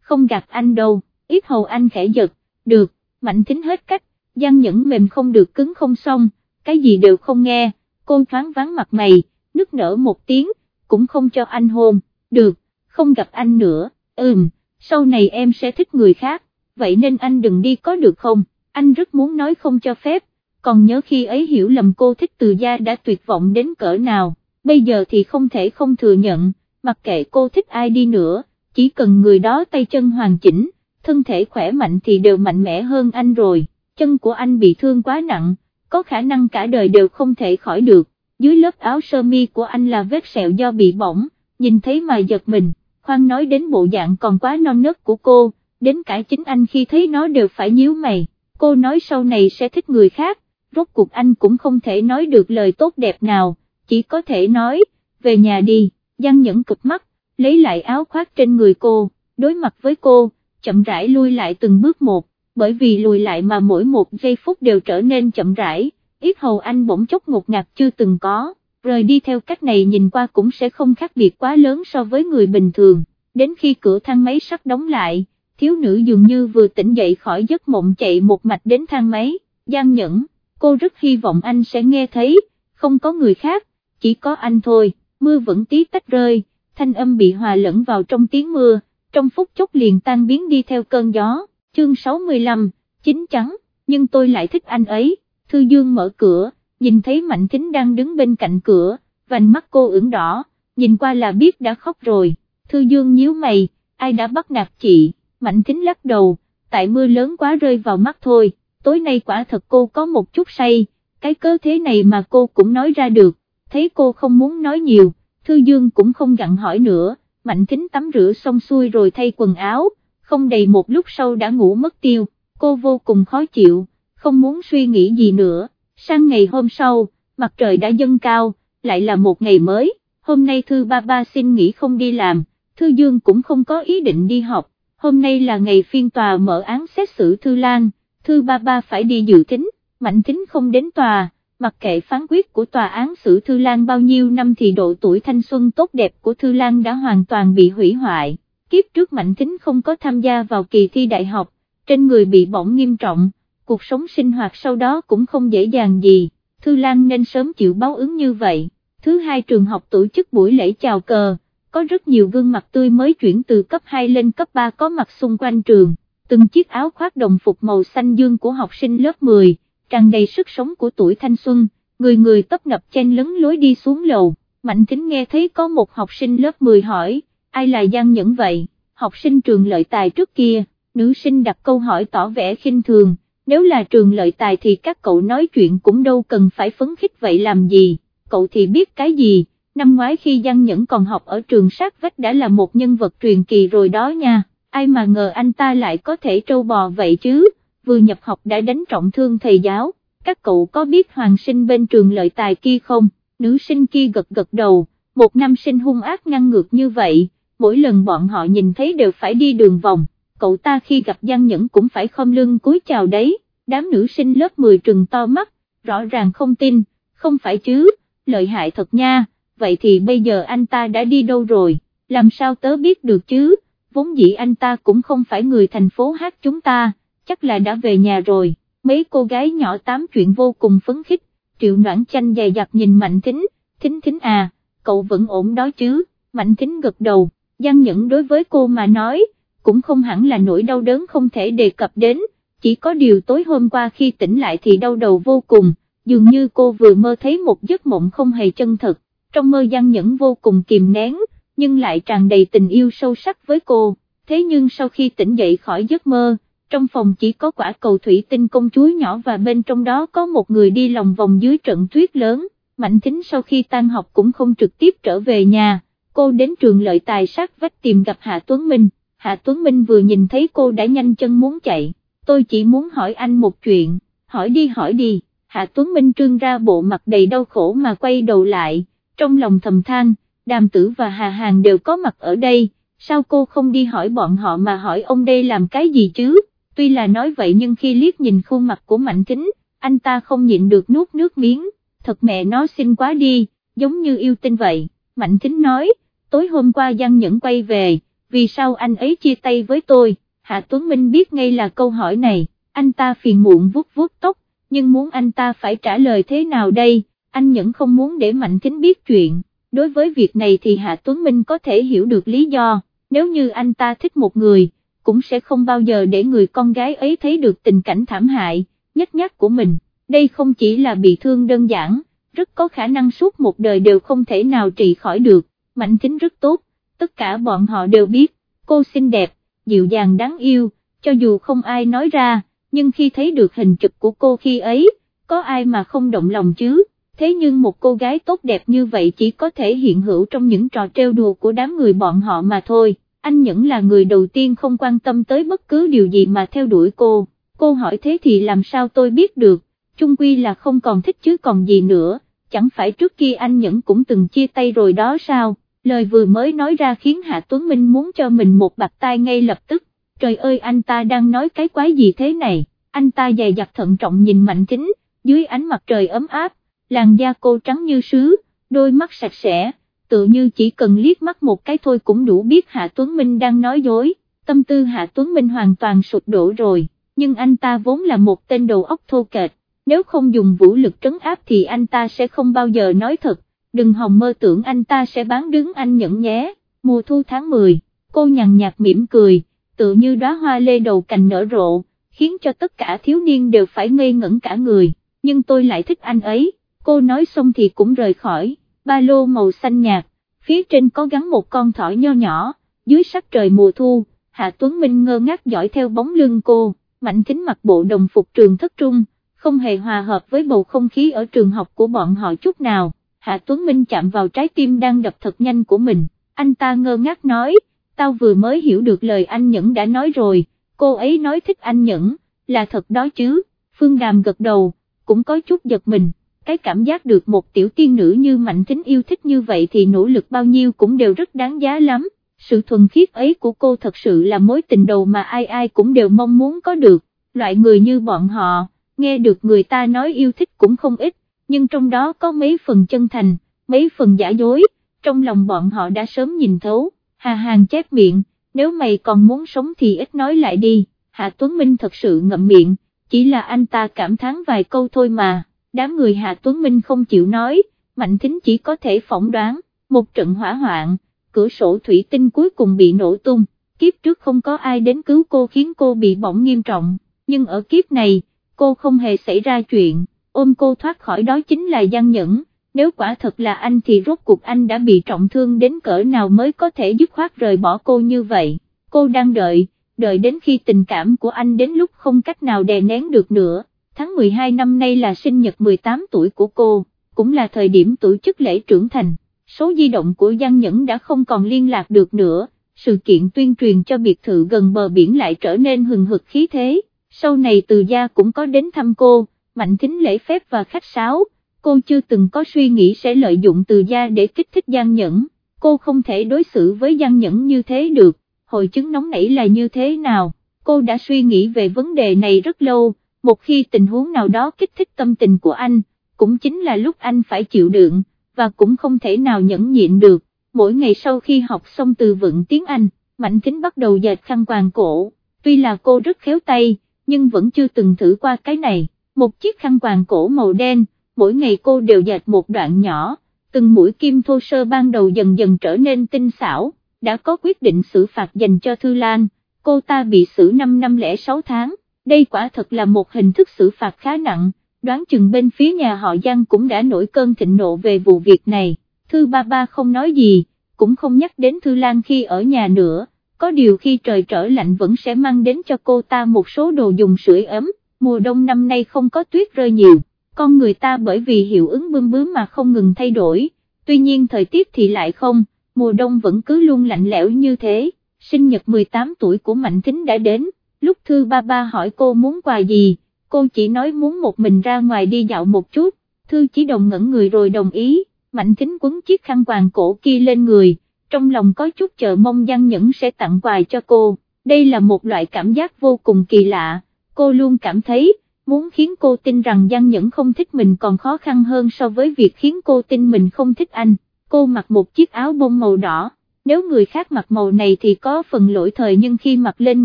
không gạt anh đâu, ít hầu anh khẽ giật, được, mạnh thính hết cách, gian Nhẫn mềm không được cứng không xong, cái gì đều không nghe, cô thoáng vắng mặt mày, nức nở một tiếng, cũng không cho anh hôn, được, không gặp anh nữa, ừm, sau này em sẽ thích người khác, vậy nên anh đừng đi có được không, anh rất muốn nói không cho phép, còn nhớ khi ấy hiểu lầm cô thích từ gia đã tuyệt vọng đến cỡ nào, bây giờ thì không thể không thừa nhận, mặc kệ cô thích ai đi nữa, chỉ cần người đó tay chân hoàn chỉnh, thân thể khỏe mạnh thì đều mạnh mẽ hơn anh rồi, chân của anh bị thương quá nặng, có khả năng cả đời đều không thể khỏi được, dưới lớp áo sơ mi của anh là vết sẹo do bị bỏng, nhìn thấy mà giật mình, khoan nói đến bộ dạng còn quá non nớt của cô, đến cả chính anh khi thấy nó đều phải nhíu mày, cô nói sau này sẽ thích người khác, rốt cuộc anh cũng không thể nói được lời tốt đẹp nào, chỉ có thể nói, về nhà đi, Giang Nhẫn cực mắt, lấy lại áo khoác trên người cô, đối mặt với cô, chậm rãi lui lại từng bước một, bởi vì lùi lại mà mỗi một giây phút đều trở nên chậm rãi, ít hầu anh bỗng chốc ngột ngạt chưa từng có, rời đi theo cách này nhìn qua cũng sẽ không khác biệt quá lớn so với người bình thường, đến khi cửa thang máy sắp đóng lại, thiếu nữ dường như vừa tỉnh dậy khỏi giấc mộng chạy một mạch đến thang máy, Giang Nhẫn, cô rất hy vọng anh sẽ nghe thấy, không có người khác, chỉ có anh thôi, mưa vẫn tí tách rơi, thanh âm bị hòa lẫn vào trong tiếng mưa, trong phút chốc liền tan biến đi theo cơn gió, chương 65, chính chắn, nhưng tôi lại thích anh ấy, Thư Dương mở cửa, nhìn thấy Mạnh Thính đang đứng bên cạnh cửa, vành mắt cô ửng đỏ, nhìn qua là biết đã khóc rồi, Thư Dương nhíu mày, ai đã bắt nạt chị, Mạnh Thính lắc đầu, tại mưa lớn quá rơi vào mắt thôi, tối nay quả thật cô có một chút say, cái cớ thế này mà cô cũng nói ra được, thấy cô không muốn nói nhiều, Thư Dương cũng không gặn hỏi nữa, Mạnh Thính tắm rửa xong xuôi rồi thay quần áo, không đầy một lúc sau đã ngủ mất tiêu, cô vô cùng khó chịu, không muốn suy nghĩ gì nữa, sang ngày hôm sau, mặt trời đã dâng cao, lại là một ngày mới, hôm nay Thư Ba Ba xin nghỉ không đi làm, Thư Dương cũng không có ý định đi học, hôm nay là ngày phiên tòa mở án xét xử Thư Lan, Thư Ba Ba phải đi dự tính, Mạnh Thính không đến tòa mặc kệ phán quyết của tòa án xử Thư Lan bao nhiêu năm thì độ tuổi thanh xuân tốt đẹp của Thư Lan đã hoàn toàn bị hủy hoại, kiếp trước Mạnh Tính không có tham gia vào kỳ thi đại học, trên người bị bỏng nghiêm trọng, cuộc sống sinh hoạt sau đó cũng không dễ dàng gì, Thư Lan nên sớm chịu báo ứng như vậy. Thứ hai trường học tổ chức buổi lễ chào cờ, có rất nhiều gương mặt tươi mới chuyển từ cấp 2 lên cấp 3 có mặt xung quanh trường, từng chiếc áo khoác đồng phục màu xanh dương của học sinh lớp 10 tràn đầy sức sống của tuổi thanh xuân, người người tấp nập chen lấn lối đi xuống lầu, Mạnh Thính nghe thấy có một học sinh lớp 10 hỏi, ai là Giang Nhẫn vậy, học sinh trường lợi tài trước kia, nữ sinh đặt câu hỏi tỏ vẻ khinh thường, nếu là trường lợi tài thì các cậu nói chuyện cũng đâu cần phải phấn khích vậy làm gì, cậu thì biết cái gì, năm ngoái khi Giang Nhẫn còn học ở trường sát vách đã là một nhân vật truyền kỳ rồi đó nha, ai mà ngờ anh ta lại có thể trâu bò vậy chứ? Vừa nhập học đã đánh trọng thương thầy giáo, các cậu có biết hoàng sinh bên trường lợi tài kia không, nữ sinh kia gật gật đầu, một nam sinh hung ác ngăn ngược như vậy, mỗi lần bọn họ nhìn thấy đều phải đi đường vòng, cậu ta khi gặp Giang Nhẫn cũng phải khom lưng cúi chào đấy, đám nữ sinh lớp 10 trừng to mắt, rõ ràng không tin, không phải chứ, lợi hại thật nha, vậy thì bây giờ anh ta đã đi đâu rồi, làm sao tớ biết được chứ, vốn dĩ anh ta cũng không phải người thành phố hát chúng ta chắc là đã về nhà rồi, mấy cô gái nhỏ tám chuyện vô cùng phấn khích, triệu noãn chanh dày dặt nhìn Mạnh Thính, Thính Thính à, cậu vẫn ổn đó chứ, Mạnh Thính gật đầu, Giang Nhẫn đối với cô mà nói, cũng không hẳn là nỗi đau đớn không thể đề cập đến, chỉ có điều tối hôm qua khi tỉnh lại thì đau đầu vô cùng, dường như cô vừa mơ thấy một giấc mộng không hề chân thật, trong mơ Giang Nhẫn vô cùng kìm nén, nhưng lại tràn đầy tình yêu sâu sắc với cô, thế nhưng sau khi tỉnh dậy khỏi giấc mơ, trong phòng chỉ có quả cầu thủy tinh công chúa nhỏ và bên trong đó có một người đi lòng vòng dưới trận tuyết lớn, Mạnh Thính sau khi tan học cũng không trực tiếp trở về nhà, cô đến trường lợi tài sát vách tìm gặp Hạ Tuấn Minh, Hạ Tuấn Minh vừa nhìn thấy cô đã nhanh chân muốn chạy, tôi chỉ muốn hỏi anh một chuyện, hỏi đi hỏi đi, Hạ Tuấn Minh trương ra bộ mặt đầy đau khổ mà quay đầu lại, trong lòng thầm than, đàm tử và Hà Hàng đều có mặt ở đây, sao cô không đi hỏi bọn họ mà hỏi ông đây làm cái gì chứ? Tuy là nói vậy nhưng khi liếc nhìn khuôn mặt của Mạnh Kính, anh ta không nhịn được nuốt nước miếng, thật mẹ nó xinh quá đi, giống như yêu tinh vậy, Mạnh Kính nói, tối hôm qua Giang Nhẫn quay về, vì sao anh ấy chia tay với tôi, Hạ Tuấn Minh biết ngay là câu hỏi này, anh ta phiền muộn vuốt vuốt tóc, nhưng muốn anh ta phải trả lời thế nào đây, anh Nhẫn không muốn để Mạnh Kính biết chuyện, đối với việc này thì Hạ Tuấn Minh có thể hiểu được lý do, nếu như anh ta thích một người, cũng sẽ không bao giờ để người con gái ấy thấy được tình cảnh thảm hại, nhất nhát của mình, đây không chỉ là bị thương đơn giản, rất có khả năng suốt một đời đều không thể nào trị khỏi được, mạnh tính rất tốt, tất cả bọn họ đều biết, cô xinh đẹp, dịu dàng đáng yêu, cho dù không ai nói ra, nhưng khi thấy được hình chụp của cô khi ấy, có ai mà không động lòng chứ, thế nhưng một cô gái tốt đẹp như vậy chỉ có thể hiện hữu trong những trò trêu đùa của đám người bọn họ mà thôi, anh Nhẫn là người đầu tiên không quan tâm tới bất cứ điều gì mà theo đuổi cô, cô hỏi thế thì làm sao tôi biết được, chung quy là không còn thích chứ còn gì nữa, chẳng phải trước kia anh Nhẫn cũng từng chia tay rồi đó sao, lời vừa mới nói ra khiến Hạ Tuấn Minh muốn cho mình một bạc tai ngay lập tức, trời ơi anh ta đang nói cái quái gì thế này, anh ta dày dặt thận trọng nhìn Mạnh Thính, dưới ánh mặt trời ấm áp, làn da cô trắng như sứ, đôi mắt sạch sẽ, tự như chỉ cần liếc mắt một cái thôi cũng đủ biết Hạ Tuấn Minh đang nói dối, tâm tư Hạ Tuấn Minh hoàn toàn sụp đổ rồi, nhưng anh ta vốn là một tên đầu óc thô kệch, nếu không dùng vũ lực trấn áp thì anh ta sẽ không bao giờ nói thật, đừng hòng mơ tưởng anh ta sẽ bán đứng anh nhẫn nhé, mùa thu tháng 10, cô nhàn nhạt mỉm cười, tự như đóa hoa lê đầu cành nở rộ, khiến cho tất cả thiếu niên đều phải ngây ngẩn cả người, nhưng tôi lại thích anh ấy, cô nói xong thì cũng rời khỏi, ba lô màu xanh nhạt, phía trên có gắn một con thỏ nho nhỏ, dưới sắc trời mùa thu, Hạ Tuấn Minh ngơ ngác dõi theo bóng lưng cô, mạnh thính mặc bộ đồng phục trường thất trung, không hề hòa hợp với bầu không khí ở trường học của bọn họ chút nào, Hạ Tuấn Minh chạm vào trái tim đang đập thật nhanh của mình, anh ta ngơ ngác nói, tao vừa mới hiểu được lời anh Nhẫn đã nói rồi, cô ấy nói thích anh Nhẫn, là thật đó chứ, Phương Đàm gật đầu, cũng có chút giật mình, cái cảm giác được một tiểu tiên nữ như Mạnh Thính yêu thích như vậy thì nỗ lực bao nhiêu cũng đều rất đáng giá lắm, sự thuần khiết ấy của cô thật sự là mối tình đầu mà ai ai cũng đều mong muốn có được, loại người như bọn họ, nghe được người ta nói yêu thích cũng không ít, nhưng trong đó có mấy phần chân thành, mấy phần giả dối, trong lòng bọn họ đã sớm nhìn thấu, Hà Hàng chép miệng, nếu mày còn muốn sống thì ít nói lại đi, Hạ Tuấn Minh thật sự ngậm miệng, chỉ là anh ta cảm thán vài câu thôi mà, đám người Hạ Tuấn Minh không chịu nói, Mạnh Thính chỉ có thể phỏng đoán, một trận hỏa hoạn, cửa sổ thủy tinh cuối cùng bị nổ tung, kiếp trước không có ai đến cứu cô khiến cô bị bỏng nghiêm trọng, nhưng ở kiếp này, cô không hề xảy ra chuyện, ôm cô thoát khỏi đó chính là gian Nhẫn, nếu quả thật là anh thì rốt cuộc anh đã bị trọng thương đến cỡ nào mới có thể dứt khoát rời bỏ cô như vậy, cô đang đợi, đợi đến khi tình cảm của anh đến lúc không cách nào đè nén được nữa, tháng 12 năm nay là sinh nhật 18 tuổi của cô, cũng là thời điểm tổ chức lễ trưởng thành, số di động của Giang Nhẫn đã không còn liên lạc được nữa, sự kiện tuyên truyền cho biệt thự gần bờ biển lại trở nên hừng hực khí thế, sau này từ gia cũng có đến thăm cô, mạnh thính lễ phép và khách sáo, cô chưa từng có suy nghĩ sẽ lợi dụng từ gia để kích thích Giang Nhẫn, cô không thể đối xử với Giang Nhẫn như thế được, hội chứng nóng nảy là như thế nào, cô đã suy nghĩ về vấn đề này rất lâu, một khi tình huống nào đó kích thích tâm tình của anh, cũng chính là lúc anh phải chịu đựng, và cũng không thể nào nhẫn nhịn được, mỗi ngày sau khi học xong từ vựng tiếng Anh, Mạnh Kính bắt đầu dệt khăn quàng cổ, tuy là cô rất khéo tay, nhưng vẫn chưa từng thử qua cái này, một chiếc khăn quàng cổ màu đen, mỗi ngày cô đều dệt một đoạn nhỏ, từng mũi kim thô sơ ban đầu dần dần trở nên tinh xảo, đã có quyết định xử phạt dành cho Thư Lan, cô ta bị xử 5 năm lẻ 6 tháng, đây quả thật là một hình thức xử phạt khá nặng, đoán chừng bên phía nhà họ Giang cũng đã nổi cơn thịnh nộ về vụ việc này, Thư Ba Ba không nói gì, cũng không nhắc đến Thư Lan khi ở nhà nữa, có điều khi trời trở lạnh vẫn sẽ mang đến cho cô ta một số đồ dùng sưởi ấm, mùa đông năm nay không có tuyết rơi nhiều, con người ta bởi vì hiệu ứng bướm bướm mà không ngừng thay đổi, tuy nhiên thời tiết thì lại không, mùa đông vẫn cứ luôn lạnh lẽo như thế, sinh nhật 18 tuổi của Mạnh Thính đã đến, lúc Thư Ba Ba hỏi cô muốn quà gì, cô chỉ nói muốn một mình ra ngoài đi dạo một chút, Thư chỉ đồng ngẩn người rồi đồng ý, Mạnh Thính quấn chiếc khăn quàng cổ kia lên người, trong lòng có chút chờ mong Giang Nhẫn sẽ tặng quà cho cô, đây là một loại cảm giác vô cùng kỳ lạ, cô luôn cảm thấy, muốn khiến cô tin rằng Giang Nhẫn không thích mình còn khó khăn hơn so với việc khiến cô tin mình không thích anh, cô mặc một chiếc áo bông màu đỏ, nếu người khác mặc màu này thì có phần lỗi thời nhưng khi mặc lên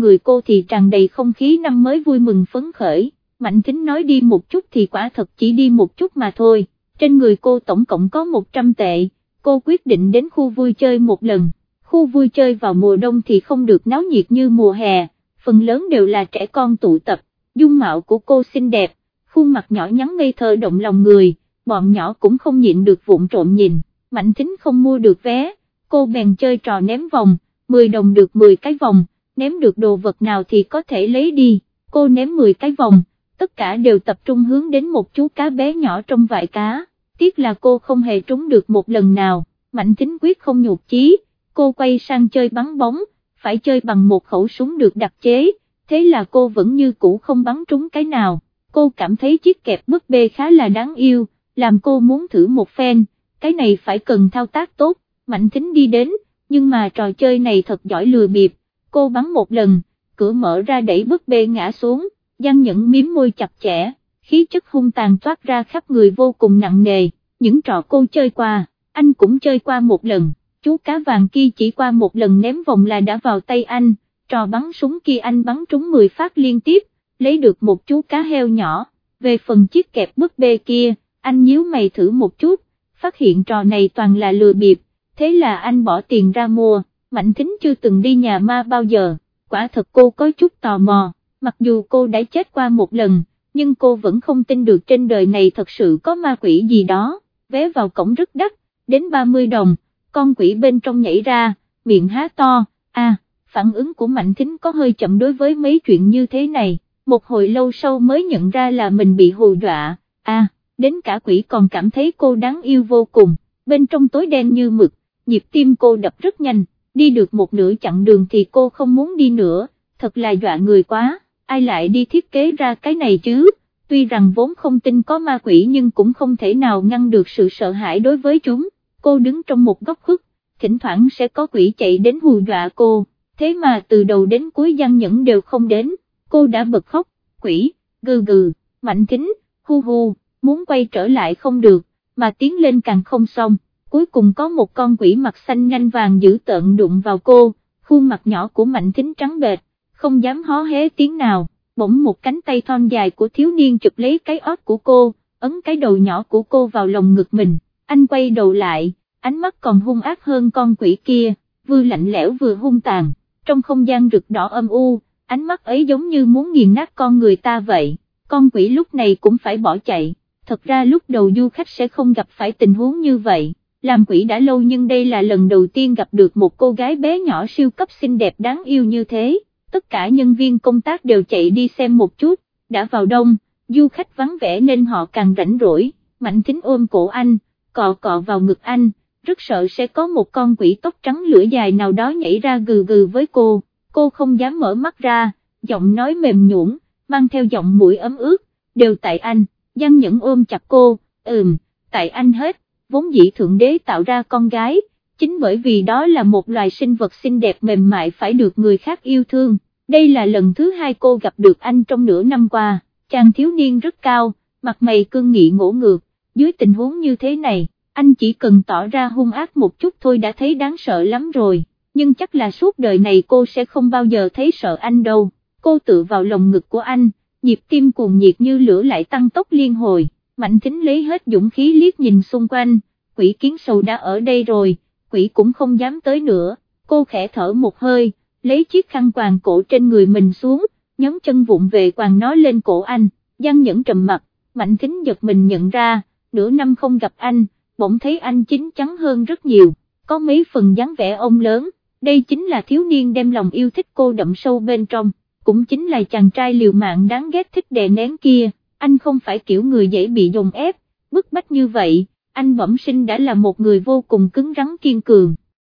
người cô thì tràn đầy không khí năm mới vui mừng phấn khởi, Mạnh Thính nói đi một chút thì quả thật chỉ đi một chút mà thôi, trên người cô tổng cộng có 100 tệ. Cô quyết định đến khu vui chơi một lần, khu vui chơi vào mùa đông thì không được náo nhiệt như mùa hè, phần lớn đều là trẻ con tụ tập, dung mạo của cô xinh đẹp, khuôn mặt nhỏ nhắn ngây thơ động lòng người, bọn nhỏ cũng không nhịn được vụng trộm nhìn, mạnh thính không mua được vé, cô bèn chơi trò ném vòng, 10 đồng được 10 cái vòng, ném được đồ vật nào thì có thể lấy đi, cô ném 10 cái vòng, tất cả đều tập trung hướng đến một chú cá bé nhỏ trong vại cá, tiếc là cô không hề trúng được một lần nào, mạnh tính quyết không nhục chí, cô quay sang chơi bắn bóng, phải chơi bằng một khẩu súng được đặc chế, thế là cô vẫn như cũ không bắn trúng cái nào, cô cảm thấy chiếc kẹp búp bê khá là đáng yêu, làm cô muốn thử một phen, cái này phải cần thao tác tốt, mạnh tính đi đến, nhưng mà trò chơi này thật giỏi lừa bịp, cô bắn một lần, cửa mở ra đẩy bức bê ngã xuống, Giang Nhẫn miếm môi chặt chẽ, khí chất hung tàn toát ra khắp người vô cùng nặng nề, những trò cô chơi qua, anh cũng chơi qua một lần, chú cá vàng kia chỉ qua một lần ném vòng là đã vào tay anh, trò bắn súng kia anh bắn trúng 10 phát liên tiếp, lấy được một chú cá heo nhỏ, về phần chiếc kẹp bức bê kia, anh nhíu mày thử một chút, phát hiện trò này toàn là lừa bịp, thế là anh bỏ tiền ra mua, Mạnh Thính chưa từng đi nhà ma bao giờ, quả thật cô có chút tò mò, mặc dù cô đã chết qua một lần, nhưng cô vẫn không tin được trên đời này thật sự có ma quỷ gì đó, vé vào cổng rất đắt, đến 30 đồng, con quỷ bên trong nhảy ra, miệng há to, a, phản ứng của Mạnh Thính có hơi chậm đối với mấy chuyện như thế này, một hồi lâu sau mới nhận ra là mình bị hù dọa, a, đến cả quỷ còn cảm thấy cô đáng yêu vô cùng, bên trong tối đen như mực, nhịp tim cô đập rất nhanh, đi được một nửa chặng đường thì cô không muốn đi nữa, thật là dọa người quá, ai lại đi thiết kế ra cái này chứ, tuy rằng vốn không tin có ma quỷ nhưng cũng không thể nào ngăn được sự sợ hãi đối với chúng, cô đứng trong một góc khuất, thỉnh thoảng sẽ có quỷ chạy đến hù dọa cô, thế mà từ đầu đến cuối gian nhẫn đều không đến, cô đã bật khóc, quỷ, gừ gừ, mạnh kính, hu hu, muốn quay trở lại không được, mà tiến lên càng không xong cuối cùng có một con quỷ mặt xanh nhanh vàng giữ tợn đụng vào cô, khuôn mặt nhỏ của mạnh thính trắng bệt, không dám hó hé tiếng nào, bỗng một cánh tay thon dài của thiếu niên chụp lấy cái ót của cô, ấn cái đầu nhỏ của cô vào lồng ngực mình, anh quay đầu lại, ánh mắt còn hung ác hơn con quỷ kia, vừa lạnh lẽo vừa hung tàn, trong không gian rực đỏ âm u, ánh mắt ấy giống như muốn nghiền nát con người ta vậy, con quỷ lúc này cũng phải bỏ chạy, thật ra lúc đầu du khách sẽ không gặp phải tình huống như vậy làm quỷ đã lâu nhưng đây là lần đầu tiên gặp được một cô gái bé nhỏ siêu cấp xinh đẹp đáng yêu như thế, tất cả nhân viên công tác đều chạy đi xem một chút, đã vào đông, du khách vắng vẻ nên họ càng rảnh rỗi, mạnh thính ôm cổ anh, cọ cọ vào ngực anh, rất sợ sẽ có một con quỷ tóc trắng lửa dài nào đó nhảy ra gừ gừ với cô, cô không dám mở mắt ra, giọng nói mềm nhũn, mang theo giọng mũi ấm ướt, đều tại anh, Giang Nhẫn ôm chặt cô, ừm, tại anh hết vốn dĩ thượng đế tạo ra con gái, chính bởi vì đó là một loài sinh vật xinh đẹp mềm mại phải được người khác yêu thương, đây là lần thứ hai cô gặp được anh trong nửa năm qua, chàng thiếu niên rất cao, mặt mày cương nghị ngỗ ngược, dưới tình huống như thế này, anh chỉ cần tỏ ra hung ác một chút thôi đã thấy đáng sợ lắm rồi, nhưng chắc là suốt đời này cô sẽ không bao giờ thấy sợ anh đâu, cô tự vào lồng ngực của anh, nhịp tim cuồng nhiệt như lửa lại tăng tốc liên hồi. Mạnh Thính lấy hết dũng khí liếc nhìn xung quanh, quỷ kiến sầu đã ở đây rồi, quỷ cũng không dám tới nữa, cô khẽ thở một hơi, lấy chiếc khăn quàng cổ trên người mình xuống, nhấn chân vụng về quàng nó lên cổ anh, Giang Nhẫn trầm mặt, Mạnh Thính giật mình nhận ra, nửa năm không gặp anh, bỗng thấy anh chính chắn hơn rất nhiều, có mấy phần dáng vẻ ông lớn, đây chính là thiếu niên đem lòng yêu thích cô đậm sâu bên trong, cũng chính là chàng trai liều mạng đáng ghét thích đè nén kia anh không phải kiểu người dễ bị dồn ép, bức bách như vậy, anh bẩm sinh đã là một người vô cùng cứng rắn kiên cường.